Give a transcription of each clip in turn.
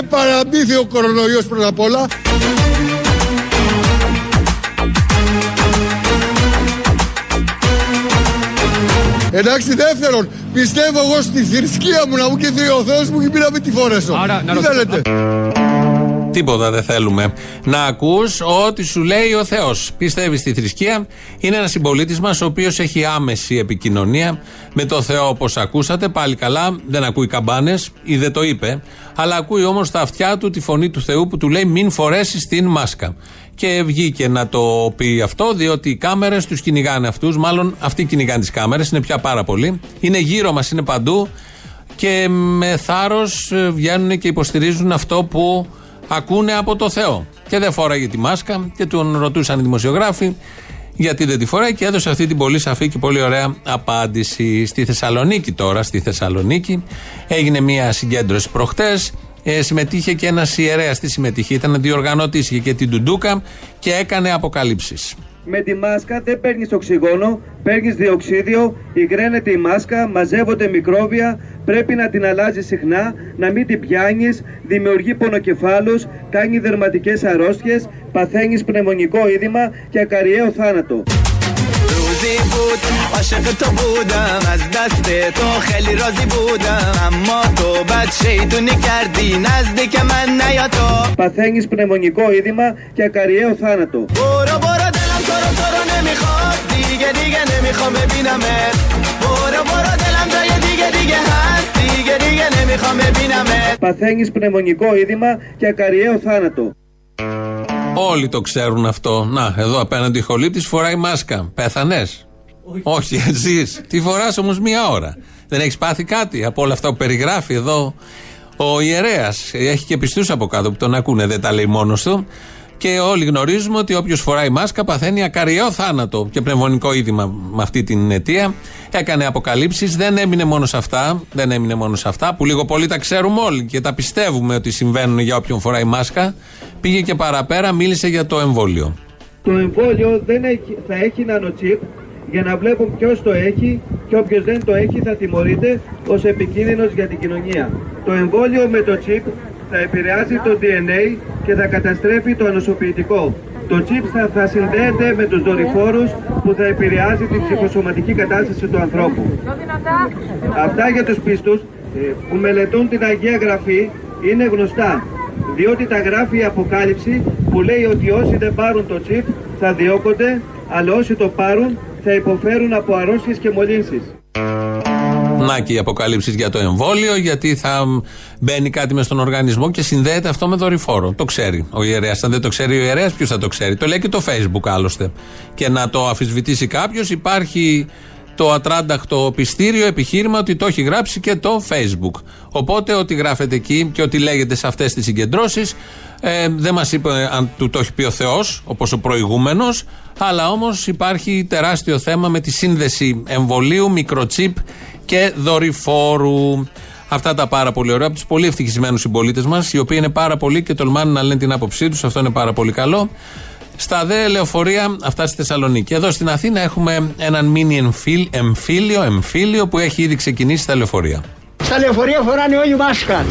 Γιατί, γιατί είναι παραμύθι ο κορονοϊός πρώτα απ' όλα. Εντάξει, δεύτερον, πιστεύω εγώ στη θρησκεία μου να μου και ο Θεός μου και μην να μην τη φορέσω. Άρα, να Τι ρωτήσω- θέλετε; Τίποτα δεν θέλουμε. Να ακούς ό,τι σου λέει ο Θεός. Πιστεύεις στη θρησκεία; Είναι ένας συμπολίτης μας ο οποίος έχει άμεση επικοινωνία με το Θεό όπως ακούσατε. Πάλι καλά, δεν ακούει καμπάνες ή δεν το είπε. Αλλά ακούει όμως τα αυτιά του τη φωνή του Θεού που του λέει μην φορέσεις την μάσκα. Και βγήκε να το πει αυτό, διότι οι κάμερες τους κυνηγάνε αυτούς. Μάλλον αυτοί κυνηγάνε τις κάμερες, είναι πια πάρα πολλοί. Είναι γύρω μας, είναι παντού. Και με θάρρος βγαίνουν και υποστηρίζουν αυτό που ακούνε από το Θεό. Και δεν φόραγε τη μάσκα και τον ρωτούσαν οι δημοσιογράφοι γιατί δεν τη φοράει και έδωσε αυτή την πολύ σαφή και πολύ ωραία απάντηση. Στη Θεσσαλονίκη τώρα, στη Θεσσαλονίκη έγινε μια συγκέντρωση προχτές ε, συμμετείχε και ένας ιερέας στη συμμετοχή. Ήταν διοργανωτής, είχε και την Τουντούκα και έκανε αποκαλύψεις Με τη μάσκα δεν παίρνει οξυγόνο, παίρνει διοξίδιο, υγραίνεται η μάσκα, μαζεύονται μικρόβια, πρέπει να την αλλάζει συχνά, να μην την πιάνει, δημιουργεί πονοκεφάλους, κάνει δερματικές αρρώστιες, παθαίνεις πνευμονικό είδημα και ακαριαίο θάνατο. روزی بود عاشق تو بودم از دست تو خیلی راضی بودم اما تو بد شیطونی کردی نزدیک من نیا تو Παθαίνεις πνευμονικό είδημα και ακαριαίο θάνατο. برو برو دلم تو رو تو رو نمیخواد دیگه دیگه نمیخوام ببینمت برو برو دلم جای دیگه دیگه هست دیگه دیگه نمیخوام ببینمت Παθαίνεις πνευμονικό είδημα και ακαριαίο θάνατο. Όλοι το ξέρουν αυτό. Να, εδώ απέναντι χολύπτη φοράει μάσκα. Πέθανε. Όχι, εσύ. Τι φορά όμω μία ώρα. Δεν έχει πάθει κάτι από όλα αυτά που περιγράφει εδώ ο ιερέα. Έχει και πιστού από κάτω που τον ακούνε, δεν τα λέει μόνο του. Και όλοι γνωρίζουμε ότι όποιος φοράει μάσκα παθαίνει ακαριαίο θάνατο και πνευμονικό είδημα με αυτή την αιτία. Έκανε αποκαλύψεις, δεν έμεινε μόνο σε αυτά. Δεν έμεινε μόνο σε αυτά, που λίγο πολύ τα ξέρουμε όλοι και τα πιστεύουμε ότι συμβαίνουν για όποιον φοράει μάσκα. Πήγε και παραπέρα, μίλησε για το εμβόλιο. Το εμβόλιο δεν έχει, θα έχει νανοτσίπ για να βλέπουν ποιος το έχει και όποιος δεν το έχει θα τιμωρείται ως επικίνδυνος για την κοινωνία. Το εμβόλιο με το τσίπ θα επηρεάζει το DNA και θα καταστρέφει το ανοσοποιητικό. Το τσίπ θα, θα συνδέεται με τους δορυφόρους που θα επηρεάζει την ψυχοσωματική κατάσταση του ανθρώπου. Αυτά για τους πίστους ε, που μελετούν την Αγία Γραφή είναι γνωστά. Διότι τα γράφει η Αποκάλυψη που λέει ότι όσοι δεν πάρουν το τσίπ θα διώκονται, αλλά όσοι το πάρουν θα υποφέρουν από αρρώστιες και μολύνσεις. Να και οι αποκαλύψει για το εμβόλιο, γιατί θα μπαίνει κάτι μες στον οργανισμό και συνδέεται αυτό με δορυφόρο. Το ξέρει ο ιερέας. Αν δεν το ξέρει ο ιερέας, ποιος θα το ξέρει; Το λέει και το Facebook άλλωστε. Και να το αφισβητήσει κάποιος, υπάρχει το ατράνταχτο πιστήριο επιχείρημα ότι το έχει γράψει και το Facebook. Οπότε ό,τι γράφεται εκεί και ό,τι λέγεται σε αυτές τις συγκεντρώσεις, ε, δεν μας είπε αν του το έχει πει ο Θεός, όπως ο προηγούμενος, αλλά όμως υπάρχει τεράστιο θέμα με τη σύνδεση εμβολίου, μικροτσίπ και δορυφόρου. Αυτά τα πάρα πολύ ωραία από τους πολύ ευτυχισμένους συμπολίτες μας, οι οποίοι είναι πάρα πολλοί και τολμάνε να λένε την άποψή τους. Αυτό είναι πάρα πολύ καλό. Στα δε λεωφορεία, αυτά στη Θεσσαλονίκη. Εδώ στην Αθήνα έχουμε έναν μίνι εμφύλ- εμφύλιο, εμφύλιο που έχει ήδη ξεκινήσει στα λεωφορεία. Στα λεωφορεία φοράνε όλοι μάσκα.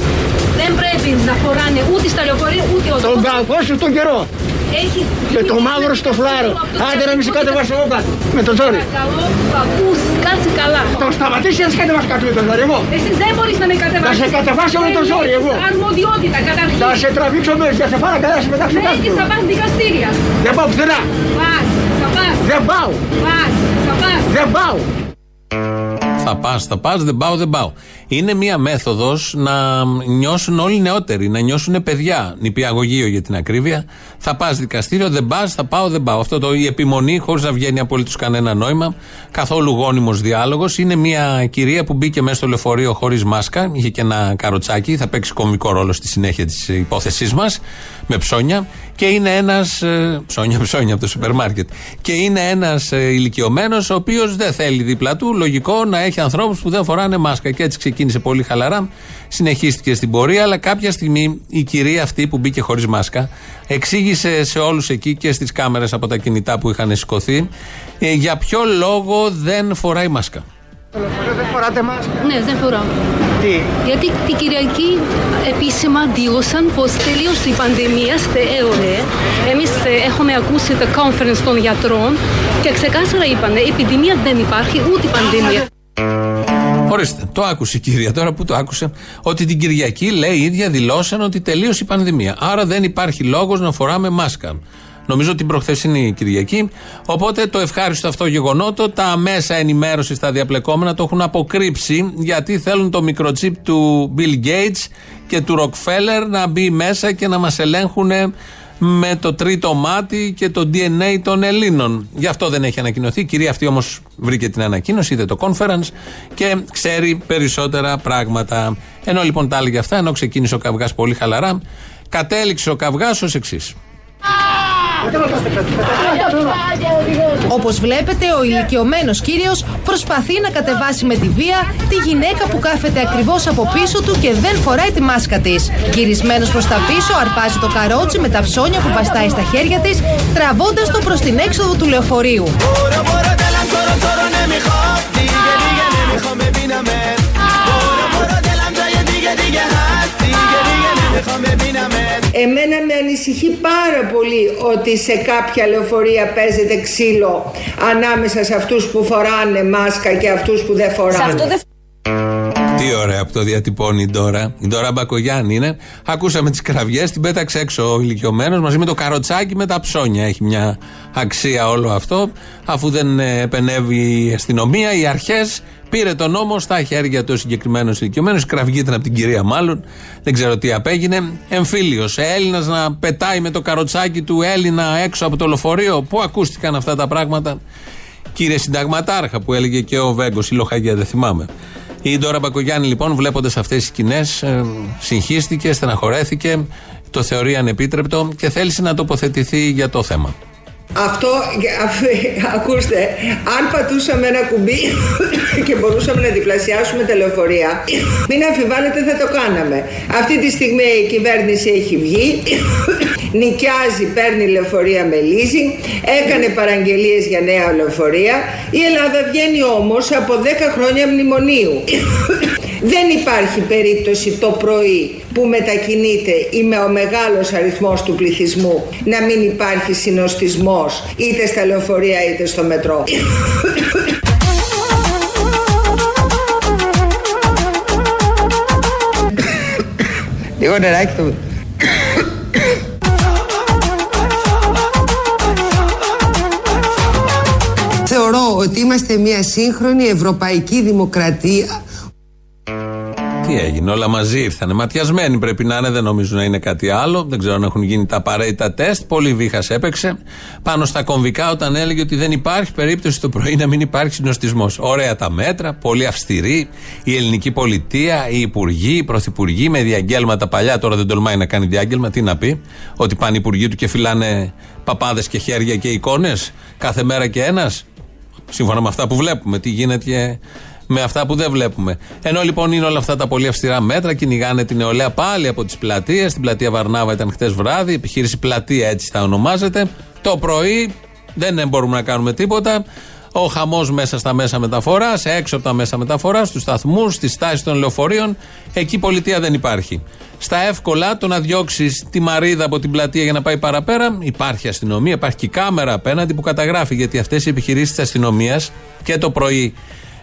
Δεν πρέπει να φοράνε ούτε στα λεωφορεία ούτε ο Τον κακό σου τον καιρό. Έχει... Και το μαύρο στο φλάρο. Άντε να μην σε κατεβάσω εγώ κάτω. Με το ζόρι. Καλό που ακούς, κάτσε καλά. Το σταματήσει να σε κατεβάσω κάτω με το ζόρι εγώ. Εσύ δεν μπορείς να με κατεβάσεις. Θα σε κατεβάσω με το Δεν ζόρι, έχεις εγώ. Αρμοδιότητα καταρχήν. Θα σε τραβήξω μέσα και θα σε πάρω καλά να σε πετάξω κάτω. Έχεις, θα πας δικαστήρια. Δεν πάω πουθενά. Πας, θα πας, Δεν πάω. πας, θα πας. Δεν πάω. Θα πας, θα πας, δεν πάω, δεν πάω. Είναι μία μέθοδος να νιώσουν όλοι νεότεροι, να νιώσουν παιδιά. Νηπιαγωγείο για την ακρίβεια. Θα πας δικαστήριο, δεν πας, θα πάω, δεν πάω. Αυτό το η επιμονή, χωρίς να βγαίνει απολύτως κανένα νόημα, καθόλου γόνιμος διάλογος. Είναι μία κυρία που μπήκε μέσα στο λεωφορείο χωρίς μάσκα, είχε και ένα καροτσάκι, θα παίξει κομβικό ρόλο στη συνέχεια της υπόθεσής μας, με ψώνια. Και είναι ένας. Ψώνια, ψώνια από το σούπερ μάρκετ. Και είναι ένας ηλικιωμένος, ο οποίος δεν θέλει δίπλα του, λογικό, να έχει ανθρώπους που δεν φοράνε μάσκα. Και έτσι ξεκίνησε πολύ χαλαρά, συνεχίστηκε στην πορεία, αλλά κάποια στιγμή η κυρία αυτή που μπήκε χωρίς μάσκα εξήγησε σε όλους εκεί και στις κάμερες από τα κινητά που είχαν σηκωθεί ε, για ποιο λόγο δεν φοράει μάσκα. Δεν φοράτε μας. Ναι, δεν φοράω. Τι; Γιατί την Κυριακή επίσημα δήλωσαν πως τελείωσε η πανδημία στη ΕΟΡΕ. Εμείς ε, έχουμε ακούσει το conference των γιατρών και ξεκάθαρα είπαν η επιδημία δεν υπάρχει ούτε η πανδημία. Ορίστε, το άκουσε η κυρία τώρα που το άκουσε. Ότι την Κυριακή λέει η ίδια δηλώσαν ότι τελείωσε η πανδημία. Άρα δεν υπάρχει λόγος να φοράμε μάσκα. Νομίζω την προχθεσινή Κυριακή. Οπότε το ευχάριστο αυτό γεγονότο τα μέσα ενημέρωσης τα διαπλεκόμενα το έχουν αποκρύψει γιατί θέλουν το μικροτσίπ του Bill Gates και του Rockefeller να μπει μέσα και να μας ελέγχουν με το τρίτο μάτι και το DNA των Ελλήνων. Γι' αυτό δεν έχει ανακοινωθεί. Η κυρία αυτή όμως βρήκε την ανακοίνωση, είδε το conference και ξέρει περισσότερα πράγματα. Ενώ λοιπόν τα έλεγε αυτά, ενώ ξεκίνησε ο καυγάς πολύ χαλαρά, κατέληξε ο καυγάς ως εξής. Όπως βλέπετε, ο ηλικιωμένος κύριος προσπαθεί να κατεβάσει με τη βία τη γυναίκα που κάθεται ακριβώς από πίσω του και δεν φοράει τη μάσκα της. Γυρισμένος προς τα πίσω, αρπάζει το καρότσι με τα ψώνια που βαστάει στα χέρια της, τραβώντας το προς την έξοδο του λεωφορείου. Εμένα με ανησυχεί πάρα πολύ ότι σε κάποια λεωφορεία παίζεται ξύλο ανάμεσα σε αυτούς που φοράνε μάσκα και αυτούς που δεν φοράνε. Τι ωραία που το διατυπώνει η Ντόρα. Η Ντόρα Μπακογιάννη είναι. Ακούσαμε τις κραυγές, την πέταξε έξω ο ηλικιωμένος μαζί με το καροτσάκι με τα ψώνια. Έχει μια αξία όλο αυτό. Αφού δεν ε, επενεύει η αστυνομία, οι αρχές πήρε τον νόμο στα χέρια του συγκεκριμένου ηλικιωμένου. Κραυγή ήταν από την κυρία, μάλλον. Δεν ξέρω τι απέγινε. Εμφύλιος. Έλληνας να πετάει με το καροτσάκι του Έλληνα έξω από το λεωφορείο. Πού ακούστηκαν αυτά τα πράγματα. Κύριε Συνταγματάρχα που έλεγε και ο Βέγκος, η Λοχαγία, δεν θυμάμαι. Η Ντόρα Μπακογιάννη λοιπόν βλέποντας αυτές τις σκηνές ε, συγχύστηκε, στεναχωρέθηκε, το θεωρεί ανεπίτρεπτο και θέλησε να τοποθετηθεί για το θέμα. Αυτό, ακούστε, αν πατούσαμε ένα κουμπί και μπορούσαμε να διπλασιάσουμε τα λεωφορεία, μην αμφιβάλλετε θα το κάναμε. Αυτή τη στιγμή η κυβέρνηση έχει βγει, νοικιάζει, παίρνει λεωφορεία με leasing, έκανε παραγγελίες για νέα λεωφορεία. Η Ελλάδα βγαίνει όμως από 10 χρόνια μνημονίου. Δεν υπάρχει περίπτωση το πρωί που μετακινείται ή με ο μεγάλος αριθμός του πληθυσμού να μην υπάρχει συνοστισμός είτε στα λεωφορεία είτε στο μετρό. Λίγο νεράκι το... Θεωρώ ότι είμαστε μια σύγχρονη ευρωπαϊκή δημοκρατία Τι έγινε, όλα μαζί ήρθανε. Ματιασμένοι πρέπει να είναι, δεν νομίζω να είναι κάτι άλλο. Δεν ξέρω αν έχουν γίνει τα απαραίτητα τεστ. Πολύ βήχας έπαιξε πάνω στα κομβικά όταν έλεγε ότι δεν υπάρχει περίπτωση το πρωί να μην υπάρχει συνοστισμός. Ωραία τα μέτρα, πολύ αυστηρή. Η ελληνική πολιτεία, οι υπουργοί, οι πρωθυπουργοί με διαγγέλματα παλιά. Τώρα δεν τολμάει να κάνει διάγγελμα. Τι να πει, ότι πάνε οι υπουργοί του και φυλάνε παπάδες και χέρια και εικόνες κάθε μέρα και ένας. Σύμφωνα με αυτά που βλέπουμε, τι γίνεται με αυτά που δεν βλέπουμε. Ενώ λοιπόν είναι όλα αυτά τα πολύ αυστηρά μέτρα, κυνηγάνε την νεολαία πάλι από τις πλατείες. Στην πλατεία Βαρνάβα ήταν χτες βράδυ, επιχείρηση πλατεία έτσι θα ονομάζεται. Το πρωί δεν μπορούμε να κάνουμε τίποτα. Ο χαμός μέσα στα μέσα μεταφοράς, έξω από τα μέσα μεταφοράς, στους σταθμούς, στι στάσει των λεωφορείων. Εκεί πολιτεία δεν υπάρχει. Στα εύκολα, το να διώξεις τη μαρίδα από την πλατεία για να πάει παραπέρα, υπάρχει αστυνομία, υπάρχει και κάμερα απέναντι που καταγράφει. Γιατί αυτές οι επιχειρήσεις της αστυνομίας και το πρωί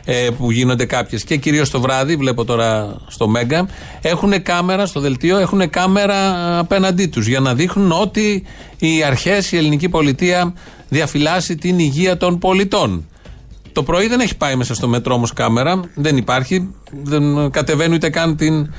ε, που γίνονται κάποιες και κυρίως το βράδυ, βλέπω τώρα στο Μέγκα, έχουν κάμερα στο δελτίο, έχουν κάμερα απέναντί τους για να δείχνουν ότι οι αρχές, η ελληνική πολιτεία διαφυλάσσει την υγεία των πολιτών. Το πρωί δεν έχει πάει μέσα στο μετρό όμως κάμερα, δεν υπάρχει, δεν κατεβαίνει ούτε καν την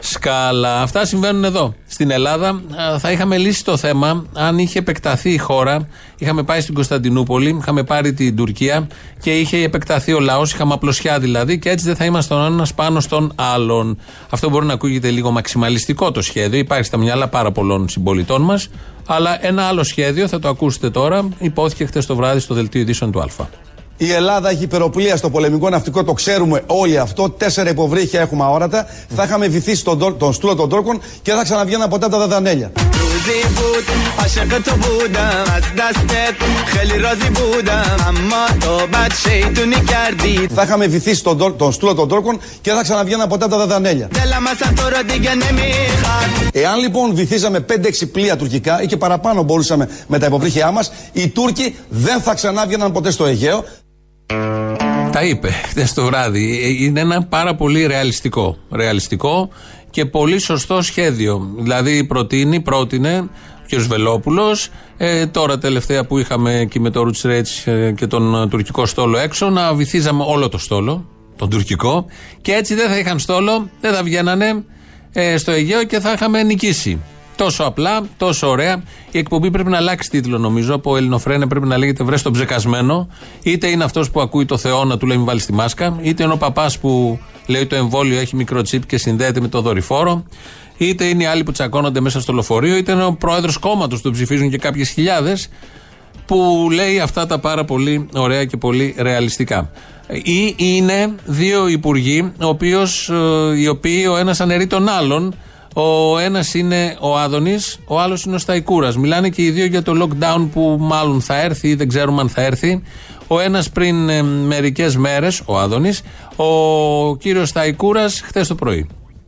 σκάλα. Αυτά συμβαίνουν εδώ. Στην Ελλάδα Α, θα είχαμε λύσει το θέμα αν είχε επεκταθεί η χώρα. Είχαμε πάει στην Κωνσταντινούπολη, είχαμε πάρει την Τουρκία και είχε επεκταθεί ο λαός. Είχαμε απλωσιά δηλαδή και έτσι δεν θα είμαστε ο ένας πάνω στον άλλον. Αυτό μπορεί να ακούγεται λίγο μαξιμαλιστικό το σχέδιο. Υπάρχει στα μυαλά πάρα πολλών συμπολιτών μας. Αλλά ένα άλλο σχέδιο θα το ακούσετε τώρα. Υπόθηκε χτε το βράδυ στο δελτίο ειδήσεων του Α. Η Ελλάδα έχει υπεροπλία στο πολεμικό ναυτικό, το ξέρουμε όλοι αυτό. Τέσσερα υποβρύχια έχουμε αόρατα. Mm. Θα είχαμε βυθίσει τον, τον στούλο των τόρκων και θα ξαναβγαίνουν ποτέ από τα δαδανέλια. Θα είχαμε βυθίσει τον, τον στούλο των τόρκων και θα ξαναβγαίνουν ποτέ από τα δαδανέλια. Εάν λοιπόν βυθίζαμε 5-6 πλοία τουρκικά ή και παραπάνω μπορούσαμε με τα υποβρύχια μας, οι Τούρκοι δεν θα ξανάβγαιναν ποτέ στο Αιγαίο. Τα είπε χτες το βράδυ. Ε, Είναι ένα πάρα πολύ ρεαλιστικό. Ρεαλιστικό και πολύ σωστό σχέδιο. Δηλαδή προτείνει, πρότεινε ο κ. Βελόπουλο, ε, τώρα τελευταία που είχαμε εκεί με το Ρουτσρέτ και τον ε, τουρκικό στόλο έξω, να βυθίζαμε όλο το στόλο, τον τουρκικό, και έτσι δεν θα είχαν στόλο, δεν θα βγαίνανε ε, στο Αιγαίο και θα είχαμε νικήσει. Τόσο απλά, τόσο ωραία. Η εκπομπή πρέπει να αλλάξει τίτλο, νομίζω. Από Ελληνοφρένε πρέπει να λέγεται Βρες τον ψεκασμένο. Είτε είναι αυτός που ακούει το Θεό να του λέει Μην βάλεις τη μάσκα, είτε είναι ο παπάς που λέει το εμβόλιο έχει μικροτσίπ και συνδέεται με το δορυφόρο, είτε είναι οι άλλοι που τσακώνονται μέσα στο λεωφορείο, είτε είναι ο πρόεδρος κόμματος που ψηφίζουν και κάποιες χιλιάδες που λέει αυτά τα πάρα πολύ ωραία και πολύ ρεαλιστικά. Ή είναι δύο υπουργοί, ο οποίος, ε, οι οποίοι ο ένας αναιρεί τον άλλον. Ο ένας είναι ο Άδωνης, ο άλλος είναι ο Σταϊκούρας. Μιλάνε και οι δύο για το lockdown που μάλλον θα έρθει ή δεν ξέρουμε αν θα έρθει. Ο ένας πριν ε, μερικές μέρες, ο Άδωνης, ο κύριος Σταϊκούρας χθες το πρωί.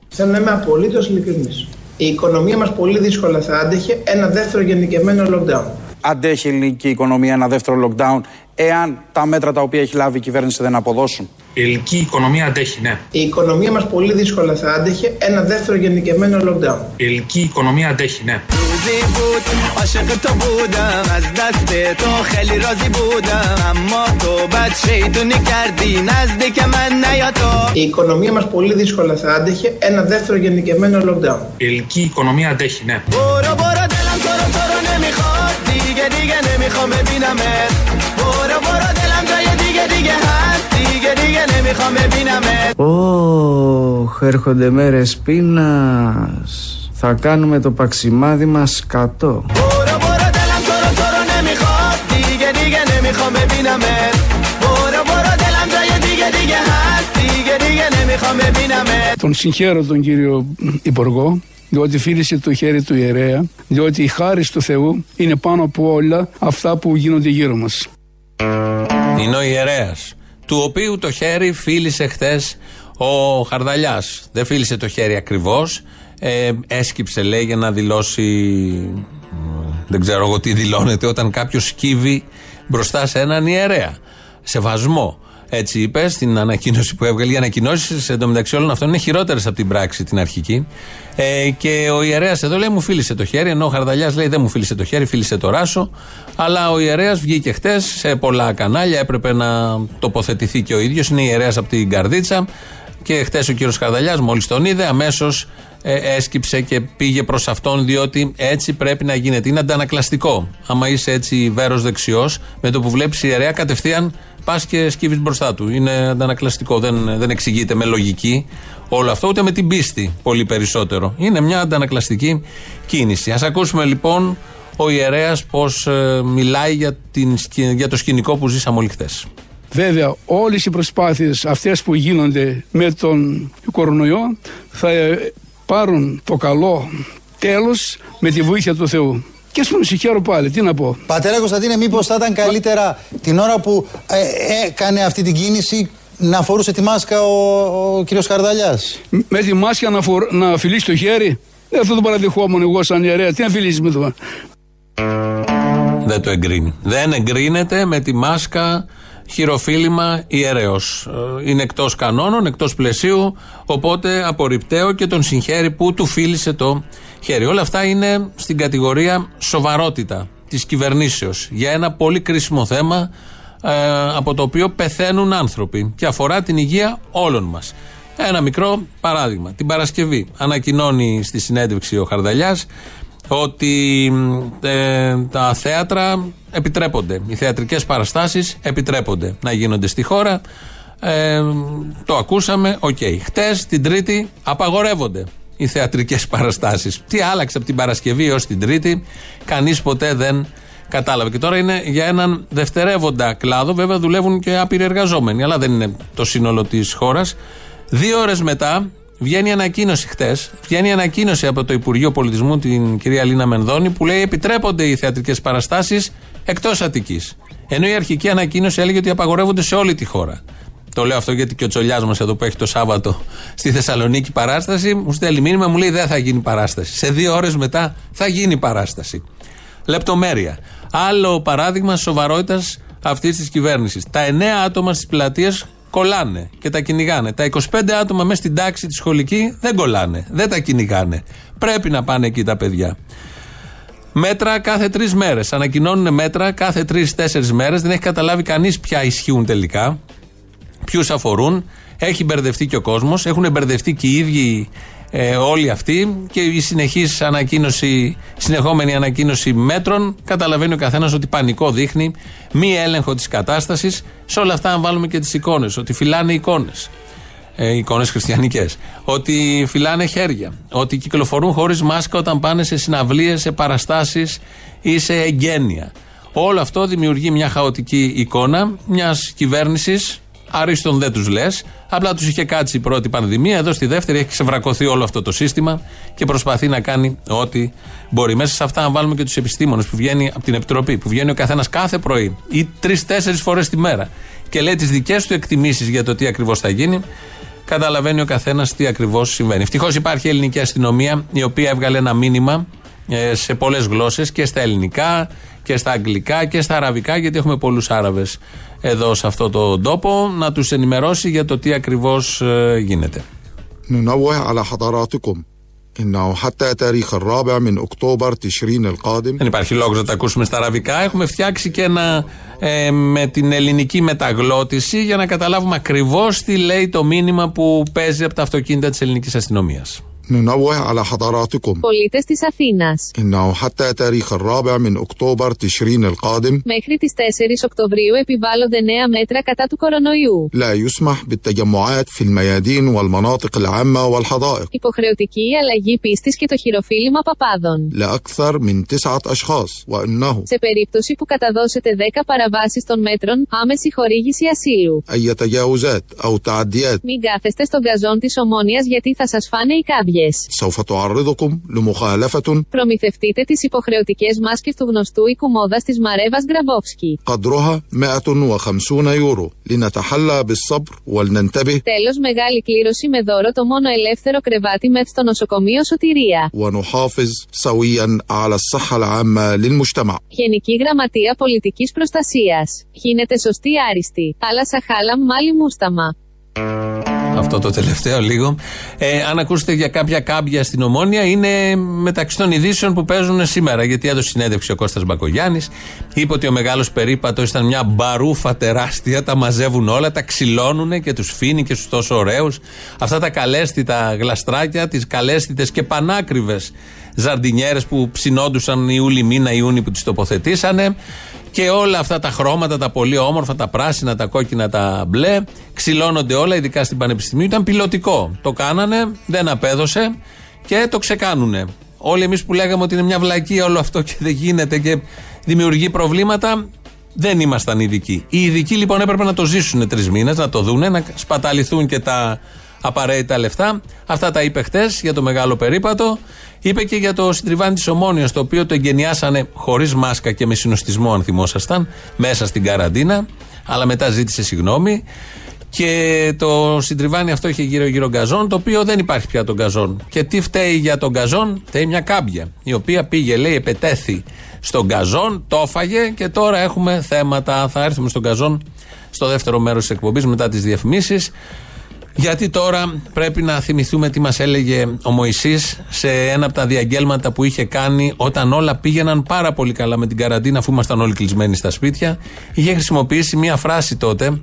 Θέλω να είμαι απολύτως ειλικρινής. Η οικονομία μας πολύ δύσκολα θα άντεχε ένα δεύτερο γενικευμένο lockdown. Αντέχει η ελληνική οικονομία ένα δεύτερο lockdown εάν τα μέτρα τα οποία έχει λάβει η κυβέρνηση δεν αποδώσουν; Η ελληνική οικονομία αντέχει, ναι. Η οικονομία μα πολύ δύσκολα θα άντεχε ένα δεύτερο γενικευμένο lockdown. Η ελληνική οικονομία αντέχει, ναι. روزی بود عاشق تو بودم از دست تو خیلی راضی بودم اما تو بد شیطونی کردی نزدیک من نیا تو Η οικονομία μα πολύ δύσκολα θα άντεχε ένα δεύτερο γενικευμένο lockdown. Η ελληνική οικονομία αντέχει, ναι. برو برو دلم تو رو تو رو نمیخواد دیگه دیگه نمیخوام ببینمت برو برو دلم جای دیگه دیگه هست دیگه دیگه نمیخوام ببینمت Ωχ, έρχονται μέρες πείνας. Θα κάνουμε το παξιμάδι μας κατώ. برو برو دلم تو رو تو رو نمیخواد دیگه دیگه نمیخوام ببینمت برو برو دلم جای دیگه دیگه هست دیگه دیگه نمیخوام ببینمت Τον συγχαίρω τον κύριο Υπουργό, διότι φίλησε το χέρι του ιερέα, διότι η χάρη του Θεού είναι πάνω από όλα αυτά που γίνονται γύρω μας. Είναι ο ιερέα. Του οποίου το χέρι φίλησε χθες ο Χαρδαλιάς. Δεν φίλησε το χέρι ακριβώς. Ε, έσκυψε, λέει, για να δηλώσει. Δεν ξέρω εγώ τι δηλώνεται όταν κάποιος σκύβει μπροστά σε έναν ιερέα. Σεβασμό. Έτσι είπε στην ανακοίνωση που έβγαλε. Οι ανακοινώσεις εντωμεταξύ όλων αυτών είναι χειρότερες από την πράξη την αρχική. Ε, και ο ιερέας εδώ λέει μου φίλησε το χέρι, ενώ ο Χαρδαλιάς λέει δεν μου φίλησε το χέρι, φίλησε το ράσο. Αλλά ο ιερέας βγήκε χτες σε πολλά κανάλια, έπρεπε να τοποθετηθεί και ο ίδιος. Είναι ιερέας από την Καρδίτσα. Και χτες ο κύριος Χαρδαλιάς, μόλις τον είδε, αμέσως ε, έσκυψε και πήγε προς αυτόν, διότι έτσι πρέπει να γίνεται. Είναι αντανακλαστικό. Άμα είσαι έτσι βέρος δεξιός, με το που βλέπεις ιερέα, κατευθείαν πας και σκύβεις μπροστά του. Είναι αντανακλαστικό. Δεν, δεν εξηγείται με λογική όλο αυτό, ούτε με την πίστη πολύ περισσότερο. Είναι μια αντανακλαστική κίνηση. Α ακούσουμε λοιπόν ο ιερέας πώς μιλάει για, την, σκη- για το σκηνικό που ζήσαμε όλοι χθες. Βέβαια, όλες οι προσπάθειες αυτές που γίνονται με τον κορονοϊό θα ε, πάρουν το καλό τέλος με τη βοήθεια του Θεού. Και στον συγχαίρω πάλι, τι να πω. Πατέρα Κωνσταντίνε, μήπως θα ήταν καλύτερα την ώρα που ε, έκανε αυτή την κίνηση να φορούσε τη μάσκα ο, ο κύριος Καρδαλιάς. Με τη μάσκα να, φορ, να φιλήσει το χέρι, δεν αυτό το παραδεχόμουν εγώ σαν ιερέα. Τι να φιλήσεις με το. Δεν το εγκρίνει. Δεν εγκρίνεται με τη μάσκα χειροφύλημα ιερέως. Είναι εκτός κανόνων, εκτός πλαισίου. Οπότε απορριπταίο και τον συγχαίρει που του φίλησε το χέρι. Όλα αυτά είναι στην κατηγορία σοβαρότητα της κυβερνήσεως για ένα πολύ κρίσιμο θέμα ε, από το οποίο πεθαίνουν άνθρωποι και αφορά την υγεία όλων μας. Ένα μικρό παράδειγμα. Την Παρασκευή ανακοινώνει στη συνέντευξη ο Χαρδαλιάς ότι ε, τα θέατρα επιτρέπονται. Οι θεατρικές παραστάσεις επιτρέπονται να γίνονται στη χώρα. Ε, το ακούσαμε, OK. Okay. Χτες, την Τρίτη, απαγορεύονται οι θεατρικές παραστάσεις. Τι άλλαξε από την Παρασκευή έως την Τρίτη, κανείς ποτέ δεν Κατάλαβε. Και τώρα είναι για έναν δευτερεύοντα κλάδο. Βέβαια δουλεύουν και άπειροι εργαζόμενοι, αλλά δεν είναι το σύνολο της χώρας. Δύο ώρες μετά βγαίνει ανακοίνωση χτες. Βγαίνει ανακοίνωση από το Υπουργείο Πολιτισμού, την κυρία Λίνα Μενδώνη, που λέει επιτρέπονται οι θεατρικές παραστάσεις εκτός Αττικής. Ενώ η αρχική ανακοίνωση έλεγε ότι απαγορεύονται σε όλη τη χώρα. Το λέω αυτό γιατί και ο τσολιάς μας εδώ που έχει το Σάββατο στη Θεσσαλονίκη παράσταση, μου στέλνει μήνυμα, μου λέει δεν θα γίνει παράσταση. Σε δύο ώρες μετά θα γίνει παράσταση. Λεπτομέρεια. Άλλο παράδειγμα σοβαρότητας αυτής της κυβέρνησης. Τα εννέα άτομα στις πλατείες κολλάνε και τα κυνηγάνε. Τα 25 άτομα μέσα στην τάξη τη σχολική δεν κολλάνε. Δεν τα κυνηγάνε. Πρέπει να πάνε εκεί τα παιδιά. Μέτρα κάθε τρεις μέρες. Ανακοινώνουν μέτρα κάθε τρει-τέσσερι μέρες. Δεν έχει καταλάβει κανείς ποια ισχύουν τελικά, ποιους αφορούν. Έχει μπερδευτεί και ο κόσμος. Έχουν μπερδευτεί και οι ίδιοι ε, όλοι αυτοί και η συνεχής ανακοίνωση, συνεχόμενη ανακοίνωση μέτρων, καταλαβαίνει ο καθένας ότι πανικό δείχνει, μη έλεγχο της κατάστασης. Σε όλα αυτά, αν βάλουμε και τις εικόνες, ότι φυλάνε εικόνες. Ε, εικόνες χριστιανικές. Ότι φυλάνε χέρια. Ότι κυκλοφορούν χωρίς μάσκα όταν πάνε σε συναυλίες, σε παραστάσεις ή σε εγγένεια. Όλο αυτό δημιουργεί μια χαοτική εικόνα μιας κυβέρνησης Αρίστον δεν τους λες. Απλά τους είχε κάτσει η πρώτη πανδημία. Εδώ στη δεύτερη έχει ξεβρακωθεί όλο αυτό το σύστημα και προσπαθεί να κάνει ό,τι μπορεί. Μέσα σε αυτά, αν βάλουμε και τους επιστήμονες που βγαίνει από την Επιτροπή, που βγαίνει ο καθένας κάθε πρωί ή τρει-τέσσερι φορές τη μέρα και λέει τις δικές του εκτιμήσεις για το τι ακριβώς θα γίνει, καταλαβαίνει ο καθένας τι ακριβώς συμβαίνει. Ευτυχώς υπάρχει η ελληνική αστυνομία, η οποία έβγαλε ένα μήνυμα ε, σε πολλές γλώσσες και στα ελληνικά και στα αγγλικά και στα αραβικά, γιατί έχουμε πολλούς Άραβες εδώ σε αυτό το τόπο να τους ενημερώσει για το τι ακριβώς ε, γίνεται. Δεν υπάρχει λόγος να τα ακούσουμε στα αραβικά. Έχουμε φτιάξει και ένα ε, με την ελληνική μεταγλώτηση για να καταλάβουμε ακριβώς τι λέει το μήνυμα που παίζει από τα αυτοκίνητα της ελληνικής αστυνομίας. ننوه على حضراتكم Πολίτε τη Αθήνα. انه حتى تاريخ الرابع من اكتوبر تشرين القادم Μέχρι τι 4 Οκτωβρίου επιβάλλονται νέα μέτρα κατά του κορονοϊού. لا يسمح بالتجمعات في الميادين والمناطق العامة والحدائق Υποχρεωτική αλλαγή πίστη και το χειροφύλημα παπάδων. لأكثر من تسعة أشخاص وأنه Σε περίπτωση που καταδώσετε 10 παραβάσει των μέτρων, άμεση χορήγηση ασύλου. أي تجاوزات أو تعديات Μην κάθεστε στον καζόν τη Ομόνια γιατί θα σα φάνε οι κάμπιε. سوف تعرضكم لمخالفة Προμηθευτείτε τι υποχρεωτικέ μάσκες του γνωστού οικουμόδα τη Μαρέβα Γκραμπόφσκι. قدرها 150 يورو لنتحلى بالصبر ولننتبه Τέλο, μεγάλη κλήρωση με δώρο το μόνο ελεύθερο κρεβάτι μεθ στο νοσοκομείο Σωτηρία. ونحافظ سويا على الصحة العامة للمجتمع Γενική Γραμματεία Πολιτική Προστασία. Γίνεται σωστή άριστη. Αλλά σαχάλαμ μάλι μούσταμα. Αυτό το τελευταίο λίγο. Ε, αν ακούσετε για κάποια κάμπια στην Ομόνια, είναι μεταξύ των ειδήσεων που παίζουν σήμερα. Γιατί έδωσε συνέντευξη ο Κώστας Μπακογιάννης Είπε ότι ο μεγάλος περίπατος ήταν μια μπαρούφα τεράστια. Τα μαζεύουν όλα, τα ξυλώνουν και τους φύνει και στους τόσο ωραίους. Αυτά τα καλέστητα γλαστράκια, τις καλέστητες και πανάκριβες ζαρντινιέρες που ψινόντουσαν Ιούλη μήνα, Ιούνι που τις τοποθετήσανε. Και όλα αυτά τα χρώματα, τα πολύ όμορφα, τα πράσινα, τα κόκκινα, τα μπλε, ξυλώνονται όλα, ειδικά στην Πανεπιστημίου. Ήταν πιλωτικό. Το κάνανε, δεν απέδωσε και το ξεκάνουνε. Όλοι εμείς που λέγαμε ότι είναι μια βλακία όλο αυτό και δεν γίνεται και δημιουργεί προβλήματα, δεν ήμασταν ειδικοί. Οι ειδικοί λοιπόν έπρεπε να το ζήσουν τρεις μήνες, να το δούνε, να σπαταληθούν και τα απαραίτητα λεφτά. Αυτά τα είπε χτες για το μεγάλο περίπατο. Είπε και για το συντριβάνι της Ομόνια, το οποίο το εγκαινιάσανε χωρίς μάσκα και με συνοστισμό, αν θυμόσασταν, μέσα στην καραντίνα. Αλλά μετά ζήτησε συγγνώμη. Και το συντριβάνι αυτό είχε γύρω-γύρω γκαζόν, το οποίο δεν υπάρχει πια τον γκαζόν. Και τι φταίει για τον γκαζόν, φταίει μια κάμπια, η οποία πήγε, λέει, επετέθη στον γκαζόν, το έφαγε και τώρα έχουμε θέματα. Θα έρθουμε στον γκαζόν στο δεύτερο μέρος της εκπομπής μετά τις διαφημίσεις. Γιατί τώρα πρέπει να θυμηθούμε τι μας έλεγε ο Μωυσής σε ένα από τα διαγγέλματα που είχε κάνει όταν όλα πήγαιναν πάρα πολύ καλά με την καραντίνα αφού ήμασταν όλοι κλεισμένοι στα σπίτια. Είχε χρησιμοποιήσει μία φράση τότε,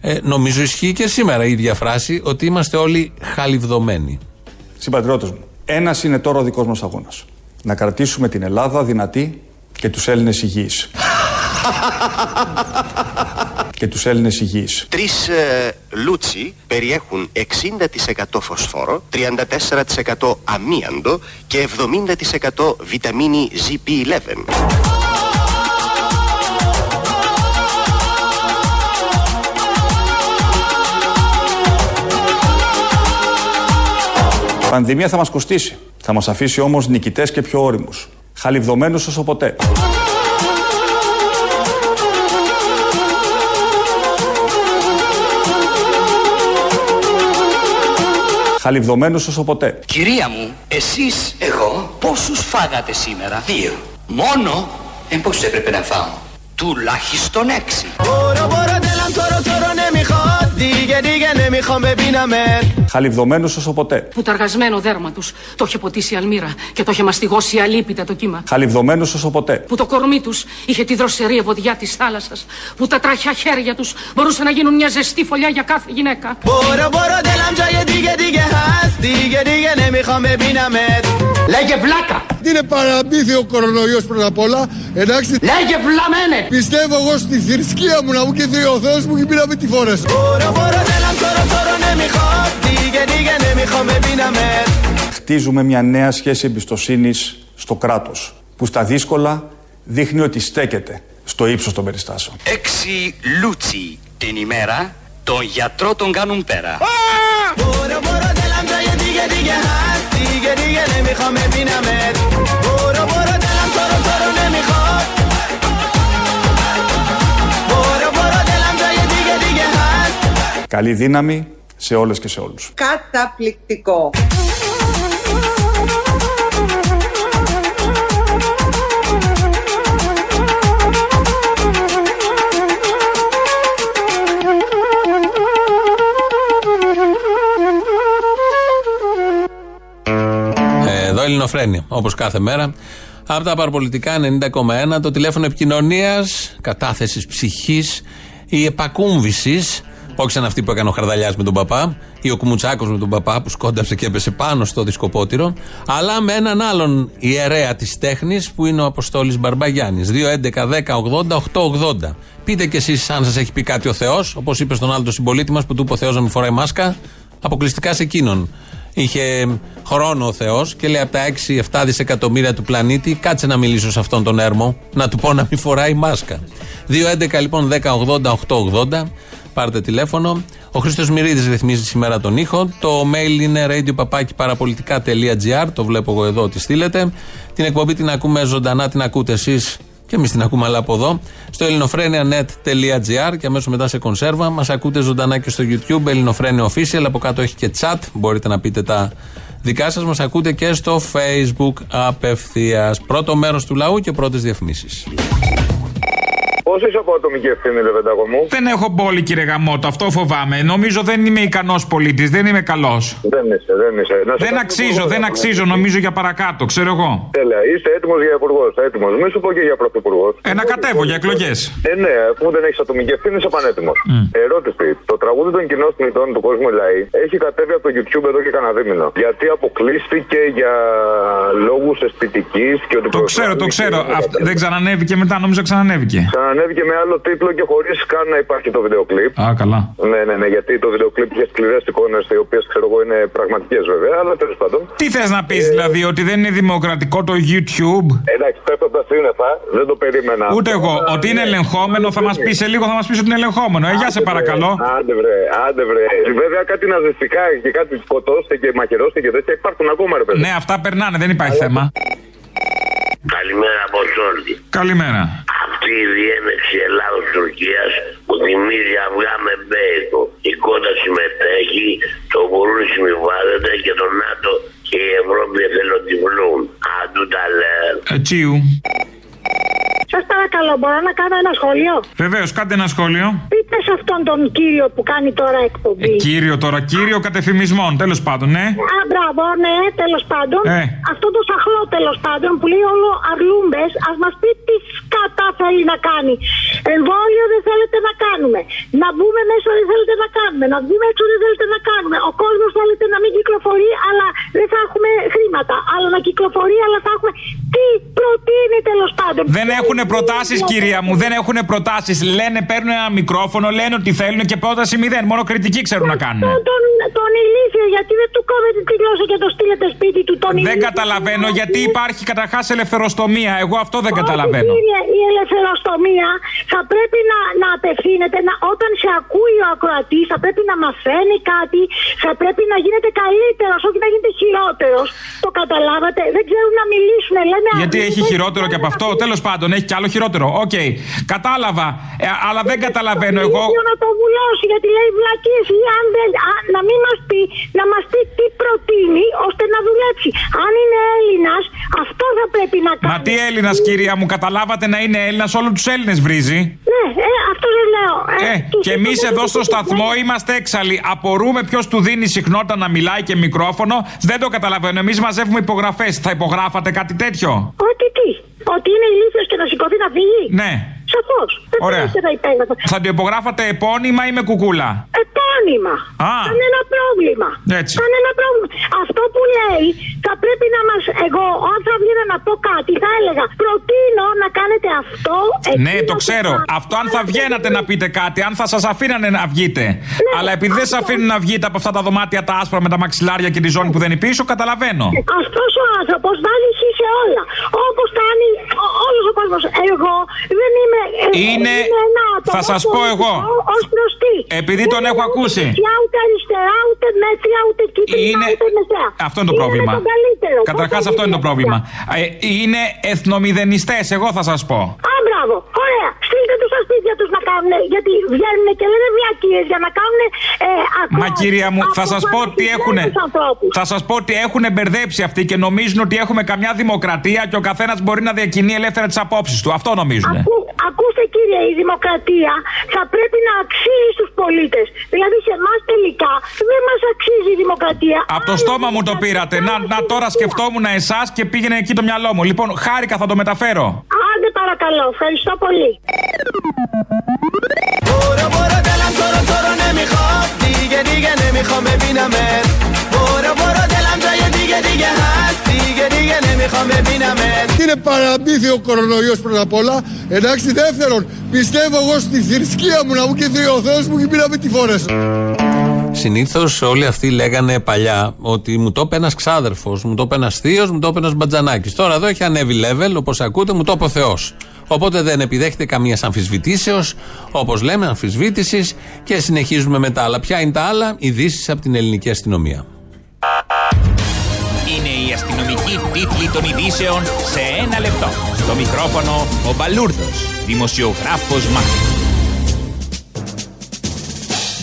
ε, νομίζω ισχύει και σήμερα η ίδια φράση, ότι είμαστε όλοι χαλιβδομένοι. Συμπατριώτες μου, ένας είναι τώρα ο δικός μας αγώνας. Να κρατήσουμε την Ελλάδα δυνατή και τους Έλληνες υγιείς. και τους Έλληνες υγιείς. Τρεις ε, λούτσι περιέχουν 60% φωσφόρο, 34% αμίαντο και 70% βιταμίνη GP11. Πανδημία θα μας κοστίσει. Θα μας αφήσει όμως νικητές και πιο όριμους. Χαλιβδομένους όσο ποτέ. Χαλιβδομένους όσο ποτέ. Κυρία μου, εσείς, εγώ, πόσους φάγατε σήμερα; Δύο. Μόνο, ε, πόσους έπρεπε να φάω; Τουλάχιστον έξι. دیگه دیگه نمیخوام ببینمت Χαλιβδομένους όσο ποτέ. Που το αργασμένο δέρμα του το είχε ποτίσει η αλμύρα και το είχε μαστιγώσει αλίπητα το κύμα. Χαλιβδομένους όσο ποτέ. Που το κορμί του είχε τη δροσερή ευωδιά τη θάλασσα. Που τα τραχιά χέρια του μπορούσαν να γίνουν μια ζεστή φωλιά για κάθε γυναίκα. برو برو دلم جای دیگه دیگه هست دیگه دیگه نمیخوام ببینمت Λέγε βλάκα! Είναι παραμύθι ο κορονοϊός πρώτα απ' όλα. Εντάξει. Λέγε βλαμένε! Πιστεύω εγώ στη θρησκεία μου να μου κεντρεί ο Θεός μου και πήρα με τη φόρεσα. برو برو دلم تو رو تو رو نمیخواد دیگه دیگه نمیخوام ببینمت Χτίζουμε μια νέα σχέση εμπιστοσύνης στο κράτος, που στα δύσκολα δείχνει ότι στέκεται στο ύψος των περιστάσεων. Έξι λούτσι την ημέρα, τον γιατρό τον κάνουν πέρα. برو برو دلم جای دیگه دیگه هست دیگه دیگه نمیخوام ببینمت Καλή δύναμη σε όλες και σε όλους. Καταπληκτικό. Ε, Εδώ Ελληνοφρένια, όπως κάθε μέρα. Από τα παραπολιτικά 90,1 το τηλέφωνο επικοινωνίας, κατάθεσης ψυχής ή επακούμβησης. Όχι σαν αυτή που έκανε ο Χαρδαλιάς με τον παπά ή ο Κουμουτσάκος με τον παπά που σκόνταψε και έπεσε πάνω στο δισκοπότηρο. Αλλά με έναν άλλον ιερέα της τέχνης που είναι ο Αποστόλης Μπαρμπαγιάννης. 2.11.10.80.880. Πείτε κι εσείς αν σας έχει πει κάτι ο Θεός, όπως είπε στον άλλο το συμπολίτη μας που του είπε ο Θεός να μην φοράει μάσκα, αποκλειστικά σε εκείνον. Είχε χρόνο ο Θεός και λέει από τα 6-7 δισεκατομμύρια του πλανήτη, κάτσε να μιλήσω σε αυτόν τον έρμο, να του πω να μην φοράει μάσκα. 2.11 λοιπόν 10.80.880. Πάρτε τηλέφωνο. Ο Χρήστος Μυρίδης ρυθμίζει σήμερα τον ήχο. Το mail είναι radio.parapolitica.gr. Το βλέπω εγώ εδώ ότι στείλετε. Την εκπομπή την ακούμε ζωντανά, την ακούτε εσείς και εμείς την ακούμε αλλά από εδώ. Στο ελληνοφρένια.net.gr και αμέσως μετά σε κονσέρβα. Μας ακούτε ζωντανά και στο YouTube, Ελληνοφρένια Official. Από κάτω έχει και chat. Μπορείτε να πείτε τα δικά σας. Μας ακούτε και στο Facebook απευθείας. Πρώτο μέρος του λαού και πρώτες διαφημίσεις. Πόσο είσαι από ατομική ευθύνη, ρε Πεντάκο μου; Δεν έχω πόλη, κύριε Γαμότο, αυτό φοβάμαι. Νομίζω δεν είμαι ικανός πολίτης, δεν είμαι καλός. Δεν είσαι, δεν είσαι. Να σε Δεν κάνω αξίζω, υπουργός, δεν ρε, αξίζω, νομίζω για παρακάτω, ξέρω εγώ. Τέλεια, είστε έτοιμος για υπουργός. Έτοιμος. Μην σου πω και για πρωθυπουργός. Ε, να κατέβω για εκλογές. Ε, ναι, αφού δεν έχεις ατομική ευθύνη, είσαι πανέτοιμος. Ερώτηση. Το τραγούδι των κοινών θνητών του κόσμου Λαή έχει κατέβει από το YouTube εδώ και κανένα δίμηνο. Γιατί αποκλείστηκε για λόγους αισθητικής και ότι. Το ξέρω, το ξέρω. Αυτό δεν ξανανέβηκε μετά, νομίζω ξανανέβηκε. Ξανανέβηκε με άλλο τίτλο και χωρίς καν να υπάρχει το βίντεο κλιπ. Α, καλά. Ναι, ναι, ναι, γιατί το βίντεο κλιπ είχε σκληρές εικόνες, οι οποίες ξέρω εγώ είναι πραγματικές βέβαια, αλλά τέλος πάντων. Τι θες να πεις, δηλαδή, ότι δεν είναι δημοκρατικό το YouTube; Εντάξει, πέφτοντας σύννεφα, δεν το περίμενα. Ούτε εγώ. Ότι είναι ελεγχόμενο, θα μας πεις σε λίγο, θα μας πεις ότι είναι ελεγχόμενο. Ε, γεια σε παρακαλώ. Άντε βρε, άντε βρε. Βέβαια κάτι ναζιστικά και κάτι σκοτώστε και μαχαιρώστε και τέτοια υπάρχουν ακόμα ρε παιδί. Ναι, αυτά περνάνε, δεν υπάρχει θέμα. Καλημέρα από Σόλτη. Καλημέρα. Αυτή η διένεξη Ελλάδος-Τουρκίας που θυμίζει αυγά με μπέικο. Η κότα συμμετέχει, το Μπουρούν συμβιβάζεται και το ΝΑΤΟ και η Ευρώπη εθελοτυφλούν. Αντού τα λέω. Ετσίου. Σα παρακαλώ, μπορώ να κάνω ένα σχόλιο; Βεβαίως, κάντε ένα σχόλιο. Πείτε σε αυτόν τον κύριο που κάνει τώρα εκπομπή. Ε, κύριο τώρα, κύριο κατεφημισμών, τέλος πάντων, ναι. Α, μπράβο, ναι, τέλος πάντων. Ε. Αυτό το σαχλό τέλος πάντων που λέει όλο αρλούμπες, ας μας πει τι σκατά θέλει να κάνει. Εμβόλιο δεν θέλετε να κάνουμε. Να μπούμε μέσα δεν θέλετε να κάνουμε. Να βγούμε έξω δεν θέλετε να κάνουμε. Ο κόσμος θέλετε να μην κυκλοφορεί, αλλά δεν θα έχουμε χρήματα. Αλλά να κυκλοφορεί, αλλά θα έχουμε. Τι προτείνει τέλος πάντων; Δεν έχουν προτάσεις, κυρία μου, δεν έχουν προτάσεις. Λένε, παίρνουν ένα μικρόφωνο, λένε ότι θέλουν και πρόταση μηδέν. Μόνο κριτική ξέρουν να κάνουν. Τον, τον ηλίθιο, γιατί δεν του κόβετε τη γλώσσα και το στείλετε σπίτι του τον ηλίθιο. Δεν καταλαβαίνω γιατί υπάρχει καταρχάς ελευθεροστομία. Εγώ αυτό δεν καταλαβαίνω. Κύριε, η ελευθεροστομία θα πρέπει να, να απευθύνεται, να, όταν σε ακούει ο ακροατής, θα πρέπει να μαθαίνει κάτι, θα πρέπει να γίνεται καλύτερος, όχι να γίνεται χειρότερος. Το καταλάβατε, δεν ξέρουν να μιλήσουν, λένε Γιατί έχει χειρότερο και από αυτό. Τέλος πάντων, έχει κι άλλο χειρότερο. Οκ. Κατάλαβα. Ε, αλλά δεν καταλαβαίνω εγώ. ίδιο να το βουλώσει γιατί λέει βλακείες ή αν δεν, α, να μην μας πει, να μας πει τι προτείνει ώστε να δουλέψει. Αν είναι Έλληνας, αυτό θα πρέπει να κάνει. Μα τι Έλληνας, κυρία μου, καταλάβατε να είναι Έλληνας, όλους τους Έλληνες βρίζει. Ναι, ε, αυτό δεν λέω. Ε, και εμείς εδώ στο σταθμό είμαστε έξαλλοι. Απορούμε ποιος του δίνει συχνότητα να μιλάει και μικρόφωνο. Δεν το καταλαβαίνω. Εμείς μαζεύουμε υπογραφές. Θα υπογράφατε κάτι τέτοιο; Ότι τι, ότι είναι ηλίθιος και να σηκωθεί να φύγει. Ναι. Σαφώς. Δεν Ωραία. πρέπει να υπέγραφα. Θα το υπογράφατε επώνυμα ή με κουκούλα; Επώνυμα. Α. Κανένα πρόβλημα. Έτσι. Κανένα πρόβλημα. Αυτό που λέει θα πρέπει να μας. Εγώ, αν θα βγαίνα να πω κάτι, θα έλεγα προτείνω να κάνετε αυτό. Ναι, το ξέρω. Αυτό αν θα βγαίνατε να πείτε κάτι, αν θα σας αφήνανε να βγείτε. Αλλά επειδή δεν σας αφήνουν να βγείτε από αυτά τα δωμάτια τα άσπρα με τα μαξιλάρια και τη ζώνη που δεν είναι πίσω, καταλαβαίνω. Αυτός ο άνθρωπος βάζει χ σε όλα. Όπως κάνει όλος ο κόσμος. Εγώ δεν είμαι. εγώ Είναι- είμαι ένα άτομο θα σας πω εγώ. Ω γνωστή. Επειδή τον Δεν έχω είμαι ακούσει. Ούτε δεξιά, ούτε αριστερά, ούτε μέτρια, ούτε κίτρινα, Είναι- ούτε μεσαία. Αυτό είναι το Είμαι πρόβλημα. με τον καλύτερο. Καταρχάς, Πώς αυτό είναι το γίνεται πρόβλημα. Ε, είναι εθνομηδενιστές, εγώ θα σας πω. Α, μπράβο. Ωραία. Στείλτε τους στα σπίτια τους να κάνουν. Γιατί βγαίνουν και λένε βλακίε για να κάνουν. Ε, ακόμα, Μα κυρία μου, θα σας πω ότι έχουν. τους ανθρώπους. Θα σας πω ότι έχουν μπερδέψει αυτοί και νομίζουν ότι έχουμε καμιά δημοκρατία και ο καθένα μπορεί να διακινεί ελεύθερα τι απόψει του. Αυτό νομίζουν. Ακού, ακούστε κύριε, η δημοκρατία θα πρέπει να αξίζει στους πολίτες. Δηλαδή σε εμά τελικά δεν μας αξίζει η δημοκρατία. Από το στόμα μου το πήρατε. Να, να τώρα σκεφτόμουν εσά και πήγαινε εκεί το μυαλό μου. Λοιπόν, χάρηκα, θα το μεταφέρω. Άντε παρακαλώ, ευχαριστώ πολύ. برو برو دلم تو رو تو رو نمیخواد دیگه دیگه نمیخوام ببینمت برو برو دلم جای دیگه دیگه هست دیگه دیگه نمیخوام ببینمت Είναι παραμύθι ο κορονοϊός πρώτα απ' όλα. Εντάξει, δεύτερον, πιστεύω εγώ στη θρησκεία μου να μου και ο Θεός μου και πήραμε τη φόρεσα. Συνήθω όλοι αυτοί λέγανε παλιά ότι μου το είπε ένα ξάδερφο, μου το είπε ένα θείο, μου το είπε ένα μπατζανάκη. Τώρα εδώ έχει ανέβει level, όπω ακούτε, μου το είπε ο Θεό. Οπότε δεν επιδέχεται καμία αμφισβητήσεω, όπω λέμε, αμφισβήτηση και συνεχίζουμε με τα άλλα. Ποια είναι τα άλλα, ειδήσει από την ελληνική αστυνομία. Είναι η αστυνομική τίτλη των ειδήσεων σε ένα λεπτό. Στο μικρόφωνο ο Μπαλούρδος, δημοσιογράφος Μάρκο.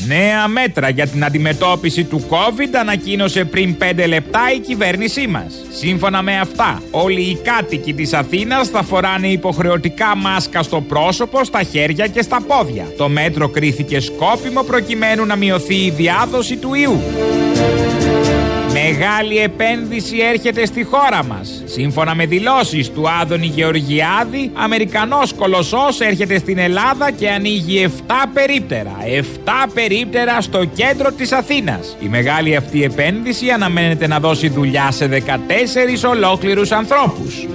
Νέα μέτρα για την αντιμετώπιση του COVID ανακοίνωσε πριν 5 λεπτά η κυβέρνησή μας. Σύμφωνα με αυτά, όλοι οι κάτοικοι της Αθήνας θα φοράνε υποχρεωτικά μάσκα στο πρόσωπο, στα χέρια και στα πόδια. Το μέτρο κρίθηκε σκόπιμο προκειμένου να μειωθεί η διάδοση του ιού. Μεγάλη επένδυση έρχεται στη χώρα μας. Σύμφωνα με δηλώσεις του Άδωνη Γεωργιάδη, Αμερικανός κολοσσός έρχεται στην Ελλάδα και ανοίγει 7 περίπτερα. 7 περίπτερα στο κέντρο της Αθήνας. Η μεγάλη αυτή επένδυση αναμένεται να δώσει δουλειά σε 14 ολόκληρους ανθρώπους.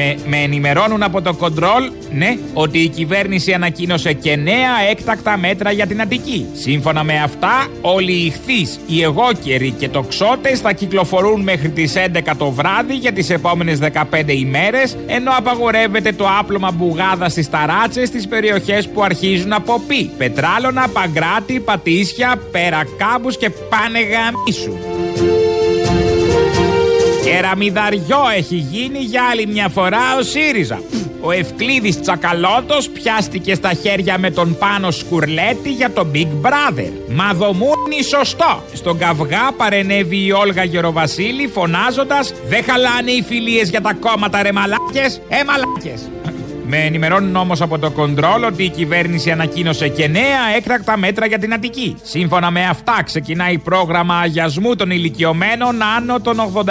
Με, με ενημερώνουν από το κοντρόλ, ναι, ότι η κυβέρνηση ανακοίνωσε και νέα έκτακτα μέτρα για την Αττική. Σύμφωνα με αυτά, όλοι οι ηχθείς, οι εγώκεροι και τοξότες θα κυκλοφορούν μέχρι τις 11 το βράδυ για τις επόμενες 15 ημέρες, ενώ απαγορεύεται το άπλωμα μπουγάδα στις ταράτσες στις περιοχές που αρχίζουν από πι. Πετράλωνα, Παγκράτη, Πατήσια, Περακάμπους και πάνε γαμίσου. Κεραμιδαριό έχει γίνει για άλλη μια φορά ο ΣΥΡΙΖΑ. Ο Ευκλήδης Τσακαλώτος πιάστηκε στα χέρια με τον Πάνο Σκουρλέτη για το Big Brother. Μα δομούνι σωστό. Στον καυγά παρενέβη η Όλγα Γεροβασίλη φωνάζοντας «Δεν χαλάνε οι φιλίες για τα κόμματα ρε μαλάκες, ε μαλάκες». Με ενημερώνουν όμως από το κοντρόλ ότι η κυβέρνηση ανακοίνωσε και νέα έκτακτα μέτρα για την Αττική. Σύμφωνα με αυτά, ξεκινάει πρόγραμμα αγιασμού των ηλικιωμένων άνω των 87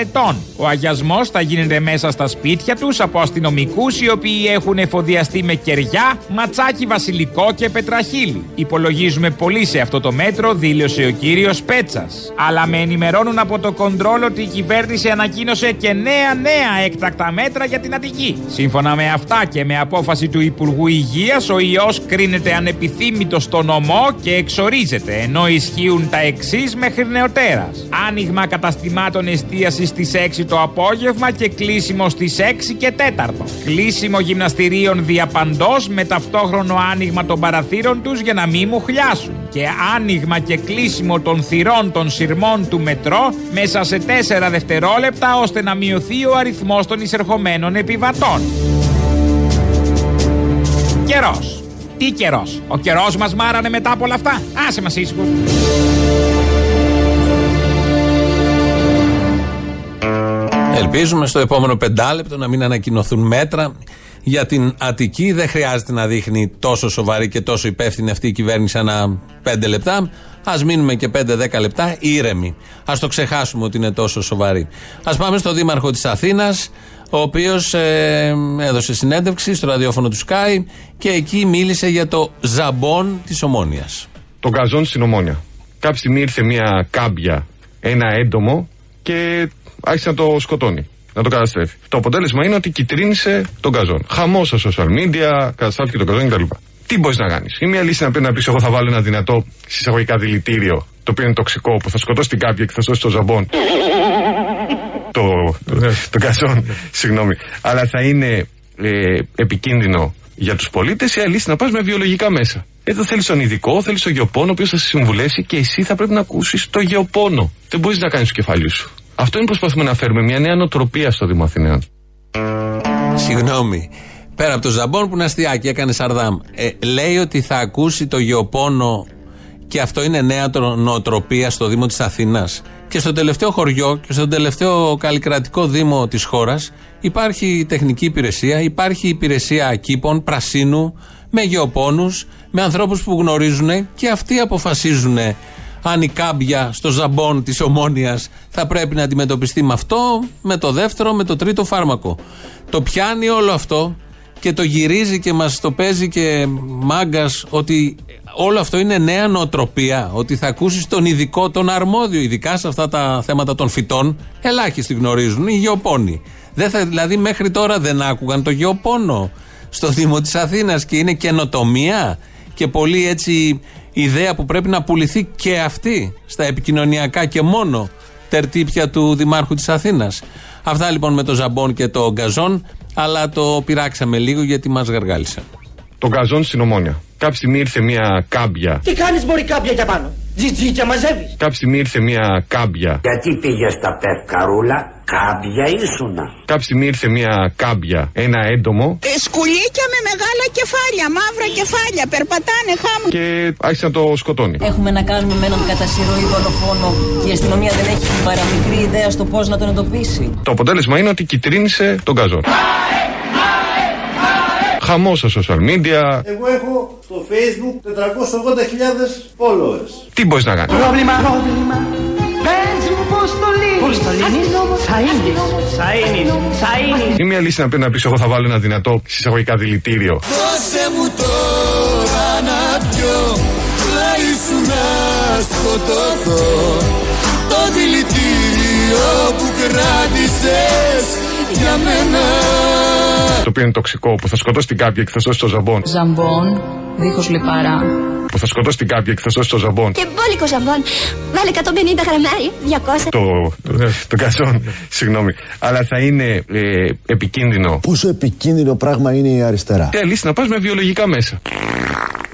ετών. Ο αγιασμός θα γίνεται μέσα στα σπίτια τους από αστυνομικούς οι οποίοι έχουν εφοδιαστεί με κεριά, ματσάκι βασιλικό και πετραχίλι. Υπολογίζουμε πολύ σε αυτό το μέτρο, δήλωσε ο κύριος Πέτσας. Αλλά με ενημερώνουν από το κοντρόλ ότι η κυβέρνηση ανακοίνωσε και νέα νέα έκτακτα μέτρα για την Αττική. Σύμφωνα με αυτά, μετά και με απόφαση του Υπουργού Υγείας ο ιός κρίνεται ανεπιθύμητος στο νομό και εξορίζεται, ενώ ισχύουν τα εξής μέχρι νεοτέρας. Άνοιγμα καταστημάτων εστίασης στις 6 το απόγευμα και κλείσιμο στις 6 και 4. Κλείσιμο γυμναστηρίων διαπαντός με ταυτόχρονο άνοιγμα των παραθύρων τους για να μην μου χλιάσουν. Και άνοιγμα και κλείσιμο των θυρών των σειρμών του μετρό μέσα σε 4 δευτερόλεπτα ώστε να μειωθεί ο αριθμός των εισερχομένων επιβατών. Καιρός. Τι καιρός; Ο καιρός μας μάρανε μετά από όλα αυτά. Άσε μας ήσυχο. Ελπίζουμε στο επόμενο πεντάλεπτο να μην ανακοινωθούν μέτρα για την Αττική. Δεν χρειάζεται να δείχνει τόσο σοβαρή και τόσο υπεύθυνη αυτή η κυβέρνηση ανά πέντε λεπτά. Α μείνουμε και 5-10 λεπτά ήρεμοι. Α το ξεχάσουμε ότι είναι τόσο σοβαρή. Α πάμε στο Δήμαρχο της Αθήνας, ο οποίος ε, έδωσε συνέντευξη στο ραδιόφωνο του Sky και εκεί μίλησε για το ζαμπόν της Ομόνιας. Το γκαζόν στην Ομόνια. Κάποια στιγμή ήρθε μια κάμπια, ένα έντομο και άρχισε να το σκοτώνει. Να το καταστρέφει. Το αποτέλεσμα είναι ότι κυτρίνησε τον καζόν. Χαμός στα social media, καταστράφηκε τον καζόν κτλ. Τι μπορείς να κάνεις; Η μία λύση είναι να πεις: Εγώ θα βάλω ένα δυνατό συσσαγωγικά δηλητήριο, το οποίο είναι τοξικό, που θα σκοτώσει την κάμπια και θα σώσει το ζαμπόν. το, το, το καζόν, συγγνώμη. Αλλά θα είναι ε, επικίνδυνο για τους πολίτες. Η άλλη λύση να πας με βιολογικά μέσα; Εδώ θέλεις τον ειδικό, θέλεις τον γεωπόνο, ο οποίος θα σε συμβουλέσει και εσύ θα πρέπει να ακούσεις το γεωπόνο. Δεν μπορείς να κάνεις το κεφάλι σου. Αυτό είναι που προσπαθούμε να φέρουμε, μια νέα νοοτροπία στο Δήμο Αθηναίων. Συγγνώμη. Πέρα από το Ζαμπόν που είναι αστιάκι, έκανε Σαρδάμ. Ε, λέει ότι θα ακούσει το γεωπόνο και αυτό είναι νέα νοοτροπία στο Δήμο της Αθήνας. Και στο τελευταίο χωριό και στο τελευταίο καλλικρατικό Δήμο της χώρας υπάρχει τεχνική υπηρεσία, υπάρχει υπηρεσία κήπων, πρασίνου, με γεωπόνους, με ανθρώπους που γνωρίζουν και αυτοί αποφασίζουν αν η κάμπια στο ζαμπόν της ομόνοια θα πρέπει να αντιμετωπιστεί με αυτό, με το δεύτερο, με το τρίτο φάρμακο. Το πιάνει όλο αυτό και το γυρίζει και μας το παίζει και μάγκας ότι όλο αυτό είναι νέα νοοτροπία. Ότι θα ακούσεις τον ειδικό, τον αρμόδιο, ειδικά σε αυτά τα θέματα των φυτών. Ελάχιστοι γνωρίζουν, οι γεωπόνοι. Δεν θα, δηλαδή μέχρι τώρα δεν άκουγαν το γεωπόνο στο Δήμο της Αθήνας και είναι καινοτομία και πολύ έτσι ιδέα που πρέπει να πουληθεί και αυτή στα επικοινωνιακά και μόνο τερτύπια του Δημάρχου της Αθήνας. Αυτά λοιπόν με το Ζαμπόν και το Γκαζόν, αλλά το πειράξαμε λίγο γιατί μας γαργάλισαν. Το γκαζόν στην Ομόνια. Κάποια στιγμή ήρθε μια κάμπια. Τι κάνεις μπορεί κάμπια για πάνω; Τζιτζίτια μαζεύεις. Κάποια στιγμή ήρθε μια κάμπια. Γιατί πήγες στα πευκαρούλα, κάμπια ήσουνα. Κάποια στιγμή ήρθε μια κάμπια, ένα έντομο. Ε, σκουλίκια με μεγάλα κεφάλια, μαύρα κεφάλια, περπατάνε χάμου. Και άρχισε να το σκοτώνει. Έχουμε να κάνουμε με έναν κατασυρωή δολοφόνο και η αστυνομία δεν έχει την παραμικρή ιδέα στο πώς να τον εντοπίσει. Το αποτέλεσμα είναι ότι κυτρίνησε τον καζόν. Χαμός στα social media. Εγώ έχω στο facebook 480.000 followers. Τι μπορείς να κάνεις; Πρόβλημα, πρόβλημα. Πες μου πώς το λύνεις. Πώς το λύνεις; Σαΐνης. Σαΐνης. Σαΐνης. Η μία λύση να πει να πεις: Εγώ θα βάλω ένα δυνατό συσσαγωγικά δηλητήριο. Δώσε μου τώρα να πιω Πλάι σου να σκοτωθώ Το δηλητήριο που κράτησες για μένα Το οποίο είναι τοξικό, που θα σκοτώσει την κάμπια και θα σώσει το ζαμπόν. Ζαμπόν, δίχως λιπαρά. Που θα σκοτώσει την κάμπια και θα σώσει το ζαμπόν. Και μπόλικο ζαμπόν. Βάλε 150 γραμμάρι, 200. Το, το, το καζόν, συγγνώμη. Αλλά θα είναι ε, επικίνδυνο. Πόσο επικίνδυνο πράγμα είναι η αριστερά. Και λύση να πας με βιολογικά μέσα.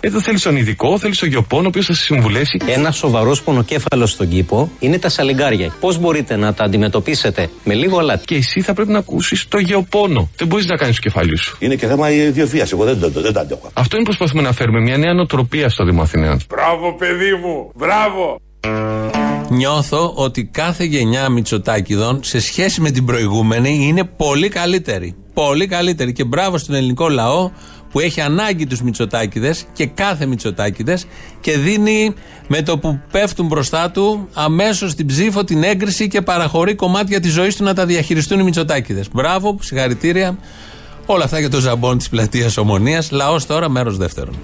Εδώ θέλεις τον ειδικό, θέλεις τον γεωπόνο, ο οποίος θα σε συμβουλέσει. Ένα σοβαρός πονοκέφαλος στον κήπο είναι τα σαλιγκάρια. Πώς μπορείτε να τα αντιμετωπίσετε με λίγο αλάτι; Και εσύ θα πρέπει να ακούσεις το γεωπόνο. Δεν μπορείς να κάνεις το κεφάλι σου. Είναι και θέμα ιδιοφία. Εγώ δεν, δεν, δεν τα αντέχω. Αυτό είναι που προσπαθούμε να φέρουμε, μια νέα νοοτροπία στο Δήμο Αθηναίων. Μπράβο, παιδί μου, μπράβο. Νιώθω ότι κάθε γενιά Μητσοτάκηδων σε σχέση με την προηγούμενη είναι πολύ καλύτερη. Πολύ καλύτερη. Και μπράβο στον ελληνικό λαό που έχει ανάγκη τους Μητσοτάκηδες και κάθε Μητσοτάκηδες και δίνει με το που πέφτουν μπροστά του αμέσως την ψήφο, την έγκριση και παραχωρεί κομμάτια της ζωής του να τα διαχειριστούν οι Μητσοτάκηδες. Μπράβο, συγχαρητήρια. Όλα αυτά για το ζαμπόν της πλατείας Ομονίας. Λαός τώρα, μέρος δεύτερον.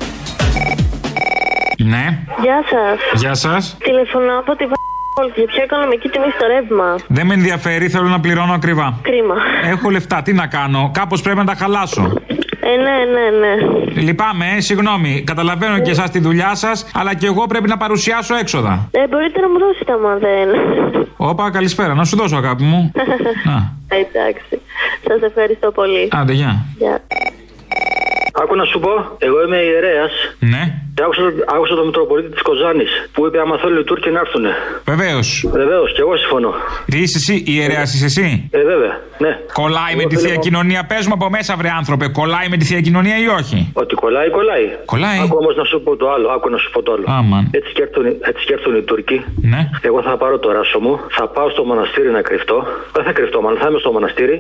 Ναι. Γεια σας. Γεια σας. Τηλεφωνώ από τη Β***όλη για ποια οικονομική τιμή στο ρεύμα. Δεν με ενδιαφέρει, θέλω να πληρώνω ακριβά. Κρίμα. Έχω λεφτά, τι να κάνω. Κάπως πρέπει να τα χαλάσω. Ε, ναι, ναι, ναι. Λυπάμαι, ε, συγγνώμη. Καταλαβαίνω και εσάς τη δουλειά σας, αλλά και εγώ πρέπει να παρουσιάσω έξοδα. Ε, μπορείτε να μου δώσετε άμα δεν. Όπα, καλησπέρα. Να σου δώσω, αγάπη μου. Εντάξει. Σας ευχαριστώ πολύ. Άντε, γεια. Γεια. Άκου να σου πω, εγώ είμαι ιερέας. Ναι. Και άκουσα, άκουσα τον Μητροπολίτη της Κοζάνης που είπε: Άμα θέλουν οι Τούρκοι να έρθουν. Βεβαίως. Βεβαίως, και εγώ συμφωνώ. Τι είσαι εσύ, ιερέας είσαι εσύ; Ε, βέβαια, ναι. Κολλάει με Εγώ τη θεία θέλω- κοινωνία; Πες μου από μέσα, βρε άνθρωπε, κολλάει με τη θεία κοινωνία ή όχι; Ότι κολλάει, κολλάει. Κολλάει. Άκου όμως να σου πω το άλλο. Άκου να σου πω το άλλο. Άμαν. Έτσι σκέφτονται, έτσι σκέφτονται οι Τούρκοι. Ναι. Εγώ θα πάρω το ράσο μου, θα πάω στο μοναστήρι να κρυφτώ. Δεν θα κρυφτώ, μάλλον θα είμαι στο μοναστήρι.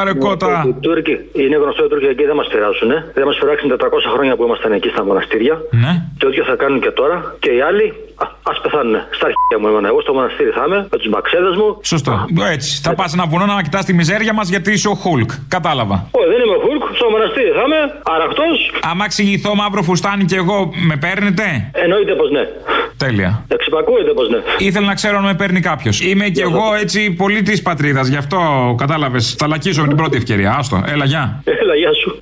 Άρε κότα. Οι Τούρκοι, είναι γνωστό οι Τούρκοι εκεί δεν μας πειράζουν. Δεν μας πειράξουν 400 χρόνια που ήμασταν εκεί στα μοναστήρια. Ναι. Και ό,τι θα κάνουν και τώρα. Και οι άλλοι α πεθάνουν. Στα αρχαία μου εμένα. Εγώ στο μοναστήρι θα είμαι με τους μπαξέδες μου. Σωστό. Έτσι. Θα πας ένα βουνό να κοιτάς τη μιζέρια μας γιατί είσαι ο Χουλκ. Κατάλαβα. Όχι, δεν είμαι Χουλκ. Στο μοναστήρι θα είμαι αραχτό. Άμα εξηγηθώ μαύρο φουστάνι και εγώ, με παίρνετε; Εννοείται πως ναι. Τέλεια. Εξυπακούεται πως ναι. Ήθελα να ξέρω αν με παίρνει κάποιος. Είμαι κι εγώ έτσι πολίτης πατρίδας. Γι' αυτό κατάλαβες. Θα λακίσω με την πρώτη ευκαιρία. Άστο. Έλα, γεια. Έλα, γεια σου.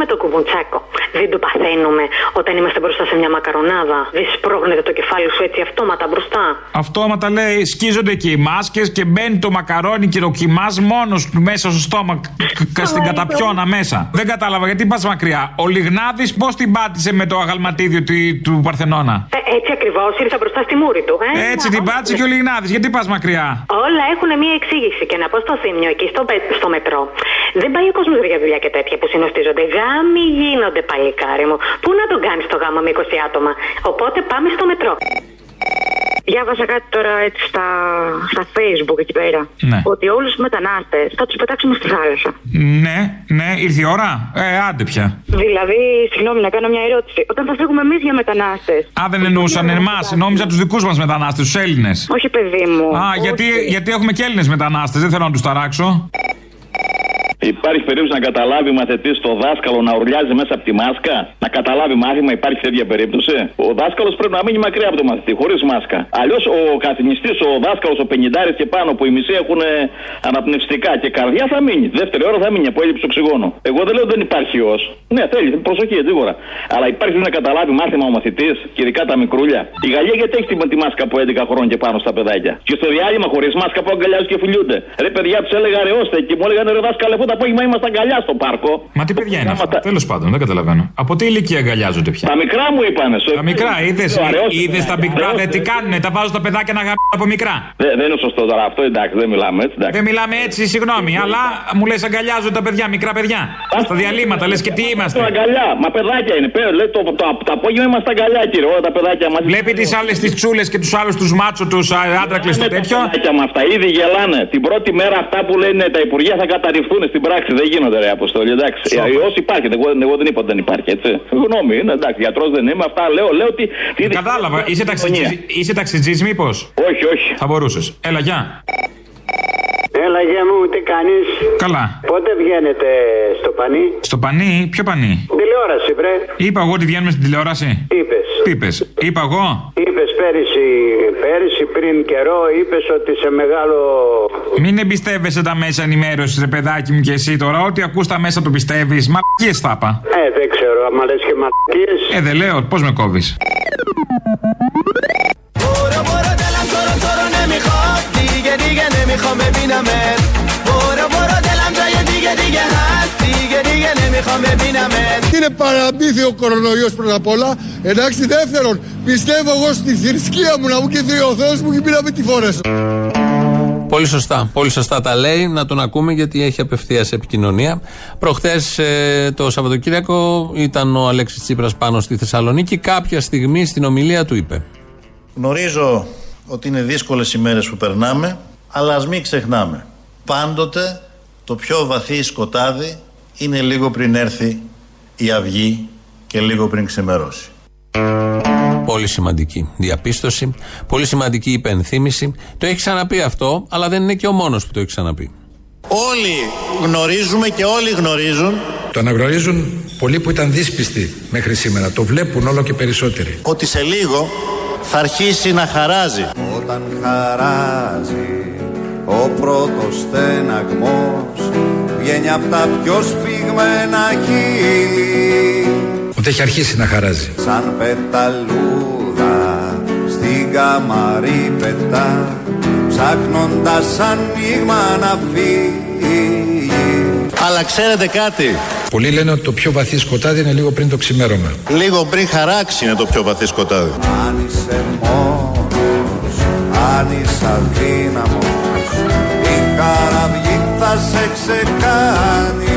Αυτό κύριε με το κουβουντσάκο. Δεν το παθαίνουμε όταν είμαστε μπροστά σε μια μακαρονάδα. Δεν σπρώχνετε το κεφάλι σου έτσι αυτόματα μπροστά. Αυτόματα λέει σκίζονται και οι μάσκες και μπαίνει το μακαρόνι και το κοιμάς μόνος του μέσα στο στόμα. κ- κ- στην καταπιώνα μέσα. Δεν κατάλαβα γιατί πας μακριά. Ο Λιγνάδης πώς την πάτησε με το αγαλματίδιο του- του Παρθενώνα. Ε, έτσι ακριβώς ήρθα μπροστά στη μούρη του. Ε, Έτσι να- την πάτησε και ο Λιγνάδης. Γιατί πας μακριά; Όλα έχουν μία εξήγηση. Και να πω στο θύμιο εκεί στο, πε- στο μετρό. Δεν πάει ο κόσμος για δουλειά και τέτοια που συνοστίζονται. Γάμοι γίνονται, παλικάρι μου. Πού να τον κάνεις το γάμο με 20 άτομα; Οπότε πάμε στο μετρό. Διάβασα κάτι τώρα έτσι στα, στα facebook εκεί πέρα. Ναι. Ότι όλους τους μετανάστες θα τους πετάξουμε στη θάλασσα. Ναι, ναι, ήρθε η ώρα. Ε, άντε πια. Δηλαδή, συγγνώμη να κάνω μια ερώτηση. Όταν θα φύγουμε εμείς για μετανάστες. Α, δεν εννοούσαν εμάς. Νόμιζα τους δικούς μας μετανάστες, τους Έλληνες. Όχι, παιδί μου. Α, γιατί, γιατί έχουμε και Έλληνες μετανάστες. Δεν θέλω να τους ταράξω. Υπάρχει περίπτωση να καταλάβει μαθητής το δάσκαλο να ουρλιάζει μέσα από τη μάσκα, να καταλάβει μάθημα, υπάρχει τέτοια περίπτωση; Ο δάσκαλος πρέπει να μείνει μακριά από το μαθητή, χωρίς μάσκα. Αλλιώς ο καθηγητή, ο δάσκαλος, ο 50 και πάνω που οι μισοί έχουν ε, αναπνευστικά και καρδιά θα μείνει. Δεύτερη ώρα θα μείνει από έλλειψη οξυγόνου. Εγώ δεν λέω ότι δεν υπάρχει ιός. Ναι, θέλει, προσοχή, σίγουρα. Αλλά υπάρχει να καταλάβει μάθημα ο μαθητής και ειδικά τα μικρούλια. Η Γαλλία γιατί έχει τη, τη μάσκα από 11 χρόνων και πάνω στα παιδάκια; Και στο διάλειμμα χωρίς μάσκα που αγκαλιάζουν και φιλιούνται. Ρε παιδιά τους έλεγα ρεώστε και μου έλεγαν ρε δάσκαλε αυτό το απόγευμα είμαστε αγκαλιά στο πάρκο. Μα τι παιδιά είναι αυτά. Τέλος πάντων, δεν καταλαβαίνω. Από τι ηλικία αγκαλιάζονται πια; Τα μικρά μου είπανε. Τα μικρά, είδες είδες τα Big Brother τι κάνουνε. Τα βάζουν τα παιδάκια να γαμπούν από μικρά. Δεν, δεν είναι σωστό τώρα αυτό, εντάξει, δεν μιλάμε έτσι. Εντάξει. Δεν μιλάμε έτσι, συγγνώμη, αλλά μου λες αγκαλιάζουν τα παιδιά, μικρά παιδιά. Στα διαλύματα, λες και τι είμαστε. Το αγκαλιά, μα παιδάκια είναι. Πέρα, λέει, το, το, το, το απόγευμα είμαστε αγκαλιά, κύριε. Όλα τα παιδάκια μαζί. Βλέπει τις άλλες τις τσούλες και τους άλλους τους μάτσο, τους άντρακλες στο Είναι τα τέτοιο; παιδάκια με αυτά, ήδη γελάνε. Την πρώτη μέρα αυτά που λένε τα υπουργεία θα καταρριφθούν στην πράξη. Δεν γίνονται ρε αποστολή, εντάξει. Όσοι υπάρχει, εγώ, εγώ δεν είπα ότι δεν υπάρχει, έτσι. Γνώμη είναι, εντάξει, γιατρός δεν είμαι, αυτά λέω, λέω ότι. Κατάλαβα, είσαι ταξιτζής, είσαι ταξιτζής μήπως; Όχι, όχι. Θα μπορούσες. Έλα, γεια. Έλα γεια μου, τι κάνεις; Καλά. Πότε βγαίνετε στο πανί; Στο πανί, ποιο πανί; Τηλεόραση βρε Είπα εγώ ότι βγαίνουμε στην τηλεόραση. Είπες Τι είπες, είπα εγώ. Είπες πέρυσι, πέρυσι πριν καιρό είπες ότι σε μεγάλο Μην εμπιστεύεσαι τα μέσα ενημέρωσης, ρε παιδάκι μου και εσύ τώρα. Ό,τι ακούς τα μέσα το πιστεύεις. Μαλακίες θα είπα. Ε δεν ξέρω άμα λες και μαλακίες Ε, δεν λέω, πώς με κόβεις; دیگه دیگه نمیخوام ببینمت برو برو دلم جای دیگه دیگه هست دیگه دیگه نمیخوام ببینمت Είναι παραμύθι ο κορονοϊός πρώτα απ' όλα. Εντάξει, δεύτερον, πιστεύω εγώ στη θρησκεία μου να μου και ο Θεός μου και μην να μην τη φορέσω. Πολύ σωστά. Πολύ σωστά τα λέει. Να τον ακούμε γιατί έχει απευθεία επικοινωνία. Προχθέ το Σαββατοκύριακο ήταν ο Αλέξη Τσίπρας πάνω στη Θεσσαλονίκη. Κάποια στιγμή στην ομιλία του είπε. Γνωρίζω ότι είναι δύσκολες οι μέρες που περνάμε, αλλά ας μην ξεχνάμε. Πάντοτε το πιο βαθύ σκοτάδι είναι λίγο πριν έρθει η αυγή και λίγο πριν ξημερώσει. Πολύ σημαντική διαπίστωση. Πολύ σημαντική υπενθύμηση. Το έχει ξαναπεί αυτό, αλλά δεν είναι και ο μόνος που το έχει ξαναπεί. Όλοι γνωρίζουμε και όλοι γνωρίζουν Το αναγνωρίζουν πολλοί που ήταν δύσπιστοι μέχρι σήμερα. Το βλέπουν όλο και περισσότεροι. ότι σε λίγο θα αρχίσει να χαράζει. Όταν χαράζει Ο πρώτος στεναγμός βγαίνει από τα πιο σφιγμένα χείλη Ότι έχει αρχίσει να χαράζει. Σαν πεταλούδα στην καμαρή πετά ψάχνοντας ανοίγμα να φύγει Αλλά ξέρετε κάτι; Πολλοί λένε ότι το πιο βαθύ σκοτάδι είναι λίγο πριν το ξημέρωμα. Λίγο πριν χαράξει είναι το πιο βαθύ σκοτάδι. Αν είσαι μόνος, αν είσαι αδύναμος Η χαραυγή θα σε ξεκάνει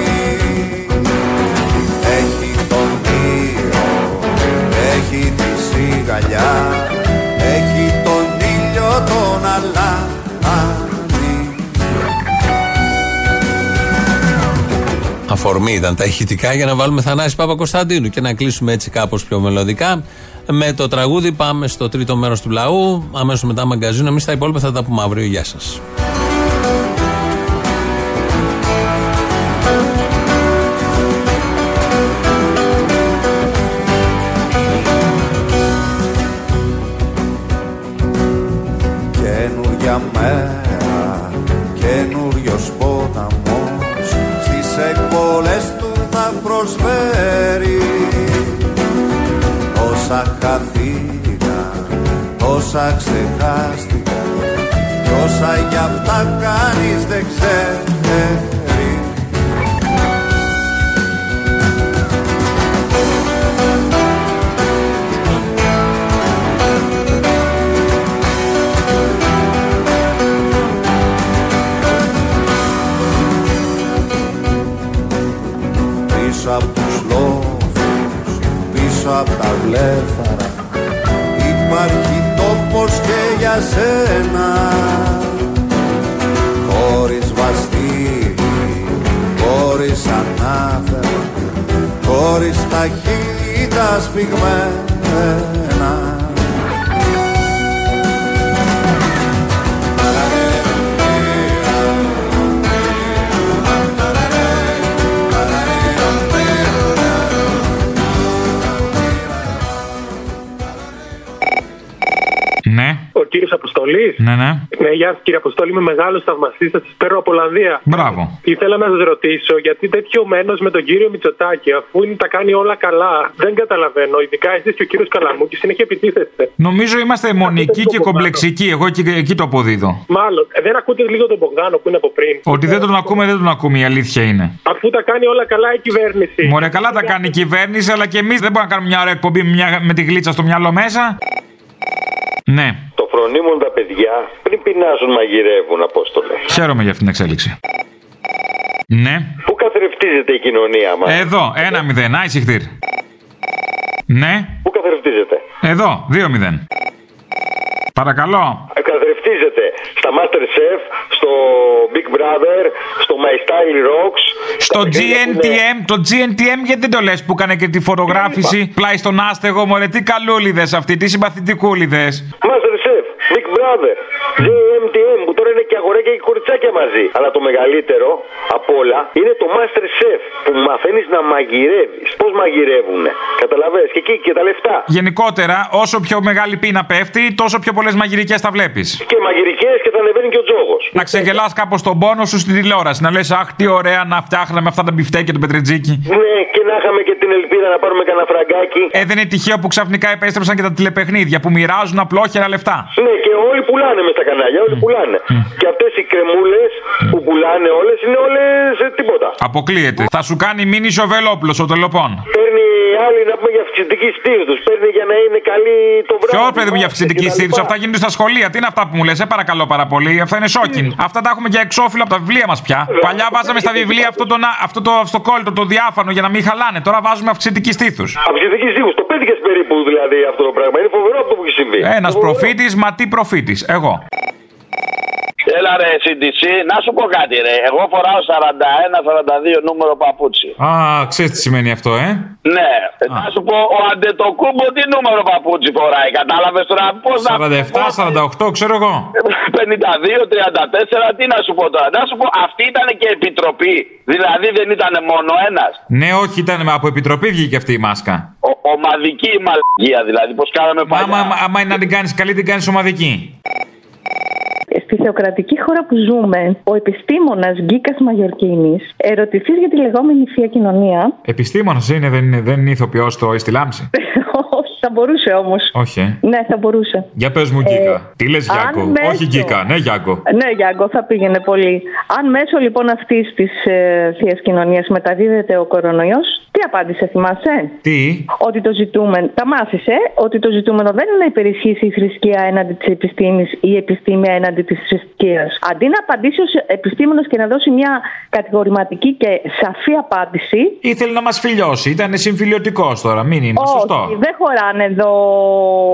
Αφορμή ήταν τα ηχητικά για να βάλουμε Θανάση Παπα-Κωνσταντίνου και να κλείσουμε έτσι κάπως πιο μελωδικά. Με το τραγούδι πάμε στο τρίτο μέρος του λαού. Αμέσως μετά μαγκαζίνο. Εμείς τα υπόλοιπα θα τα πούμε αύριο. Γεια σας. Όσα ξεχάστηκαν Κι όσα για αυτά κανείς δεν ξέρει. Πίσω απ' τους λόφους, πίσω απ' τα βλέφαρα Υπάρχει τόπος και για σένα Χωρίς βαστίδι, χωρίς ανάφερα Χωρίς τα χείλη τα σφιγμένα Αποστολής. Ναι, ναι. Ναι, γεια σας κύριε Αποστολή, είμαι μεγάλος θαυμαστής, σας παίρνω από Ολλανδία. Μπράβο. Ήθελα να σας ρωτήσω γιατί τέτοιο μένος με τον κύριο Μητσοτάκη, αφού είναι, τα κάνει όλα καλά, δεν καταλαβαίνω. Ειδικά εσείς και ο κύριος Καλαμούκης συνέχεια επιτίθεστε. Νομίζω είμαστε μονικοί και κομπλεξικοί. Εγώ εκεί, εκεί το αποδίδω. Μάλλον, ε, δεν ακούτε λίγο τον Μπογδάνο που είναι από πριν. Ότι δεν τον ακούμε, δεν τον ακούμε. Η αλήθεια είναι. Αφού τα κάνει όλα καλά η κυβέρνηση. Μωρέ, καλά τα κάνει η κυβέρνηση, αλλά και εμείς δεν μπορούμε να κάνουμε μια ωραία εκπομπή με, μια- με τη γλίτσα στο μυαλό μέσα. Ναι, Το φρονίμουν τα παιδιά πριν πεινάζουν μαγειρεύουν, Απόστολε. χαίρομαι για αυτήν την εξέλιξη. Ναι. Πού καθρεφτίζεται η κοινωνία μας; Εδώ, ένα μηδέν. Άι συχτήρ. Ναι. Πού καθρεφτίζεται; Εδώ, δύο μηδέν. Παρακαλώ. Ε, Καθρεφτίζεται στα Masterchef, στο Big Brother, στο My Style Rocks. Στο GNTM, το GNTM γιατί δεν το λες που έκανε και τη φωτογράφηση πλάι στον άστεγο, μωρέ τι καλούλιδες αυτοί, τι συμπαθητικούλιδες. Masterchef, Big Brother, JMTM που τώρα είναι και αγοράκια και κοριτσάκια μαζί. Αλλά το μεγαλύτερο απ' όλα είναι το Masterchef που μαθαίνεις να μαγειρεύεις. Πώς μαγειρεύουνε. Καταλαβες; Και εκεί και τα λεφτά. Γενικότερα, όσο πιο μεγάλη πείνα πέφτει, τόσο πιο πολλές μαγειρικές θα βλέπεις. Και μαγειρικές και θα ανεβαίνει και ο τζόγος. Να ξεγελάς κάπως τον πόνο σου στην τηλεόραση, να λες αχ τι ωραία να φτιάχναμε αυτά τα μπιφτέκια του Πετρετζίκη. Ναι, και να είχαμε και την ελπίδα να πάρουμε κανένα φραγκάκι. Ε, δεν είναι τυχαίο που ξαφνικά επέστρεψαν και τα τηλεπαιχνίδια που μοιράζουν απλόχερα λεφτά. Ναι, και όλοι πουλάνε με στα κανάλια, όλοι πουλάνε. Και αυτές οι κρεμούλες που πουλάνε όλες είναι όλες τίποτα. Αποκλείεται. Θα σου κάνει μήνυ σοβελόπουλος ο τελοπών. Παίρνει άλλη να πούμε για αυξητική στήθου. Παίρνει για να είναι καλή το βράδυ. Ποιο παιδί μου για αυξητική στήριξη, αυτά γίνονται στα σχολεία. Τι είναι αυτά που μου λες, σε παρακαλώ πάρα πολύ. Αυτά είναι σόκιν. Αυτά τα έχουμε για εξώφυλλο από τα βιβλία μας πια. Παλιά βάζαμε στα βιβλία αυτό το, να- αυτό το αυτοκόλλητο, το διάφανο για να μην χαλάνε. Τώρα βάζουμε αυξητική στήθου. Αυξητική στήθου. Το πέτυχες περίπου δηλαδή αυτό το πράγμα. Είναι φοβερό αυτό που έχει συμβεί. Ένας προφήτης, μα τι προφήτης. Εγώ. Έλα ρε CDC, να σου πω κάτι ρε. Εγώ φοράω 41-42 νούμερο παπούτσι. Α, ξέρεις τι σημαίνει αυτό, ε; Ναι, να σου πω, ο Αντετοκούμπο τι νούμερο παπούτσι φοράει. Κατάλαβες τώρα; Πώς να. 47, 48, ξέρω εγώ. 52-34, τι να σου πω τώρα; Να σου πω, αυτή ήταν και επιτροπή. Δηλαδή δεν ήταν μόνο ένας. Ναι, όχι, ήταν από επιτροπή βγήκε αυτή η μάσκα. Ομαδική μαλακία δηλαδή, πώς κάναμε παλιά. Άμα, άμα, άμα είναι να την κάνεις καλή, την κάνεις ομαδική. Στη θεοκρατική χώρα που ζούμε, ο επιστήμονας Γκίκας Μαγιορκίνης ερωτηθείς για τη λεγόμενη θεία κοινωνία. Επιστήμονας είναι, δεν είναι, δεν είναι ηθοποιός το στη λάμψη. Όχι, θα μπορούσε όμως. Όχι. ε. Ναι, θα μπορούσε. Για πες μου, Γκίκα. Τι λες, αν Γιάκο. μέσω- Όχι, Γκίκα. Ναι, Γιάκο. Ναι, Γιάνγκο, θα πήγαινε πολύ. Αν μέσω λοιπόν αυτής της ε, θείας κοινωνίας μεταδίδεται ο κορονοϊός, τι απάντησε, θυμάσαι; Τι; Ότι το ζητούμενο. Τα μάθησε ότι το ζητούμενο δεν είναι να υπερισχύσει η θρησκεία έναντι της επιστήμης ή η επιστήμη έναντι της θρησκείας. Αντί να απαντήσει ως επιστήμονας και να δώσει μια κατηγορηματική και σαφή απάντηση. Ήθελε να μας φιλιώσει. Ήταν συμφιλιωτικός τώρα. Μην είναι. Σωστό. Όχι, δεν χωράνε εδώ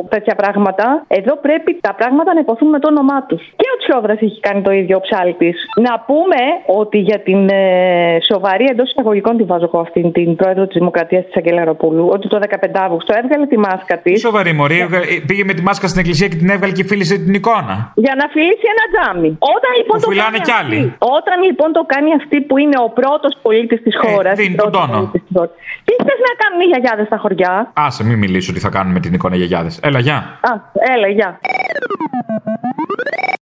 τέτοια πράγματα. Εδώ πρέπει τα πράγματα να υποθούν με το όνομά τους. Και ο Τσιόδρας έχει κάνει το ίδιο ο ψάλτη. Να πούμε ότι για την ε, σοβαρή εντός εισαγωγικών τη βάζω εγώ αυτήν την πρόεδρο της Δημοκρατίας της Αγγελαροπούλου, ότι το 15 Αύγουστο έβγαλε τη μάσκα της. Σοβαρή μωρή. έβγα- ε, Πήγε με τη μάσκα στην εκκλησία και την έβγαλε και φίλησε την εικόνα. Για να φιλήσει ένα τζάμι. Όταν λοιπόν, Που το φυλάνε κάνει κι αυτή- άλλοι. όταν λοιπόν το κάνει αυτή που είναι ο πρώτος πολίτης της χώρας. Ε, δίνει τον τόνο. Τι θες να κάνουν οι γιαγιάδες στα χωριά; Άσε, μην μιλήσω τι θα κάνουμε με την εικόνα γιαγιάδε. Έλα, γεια. Α, έλα, γεια.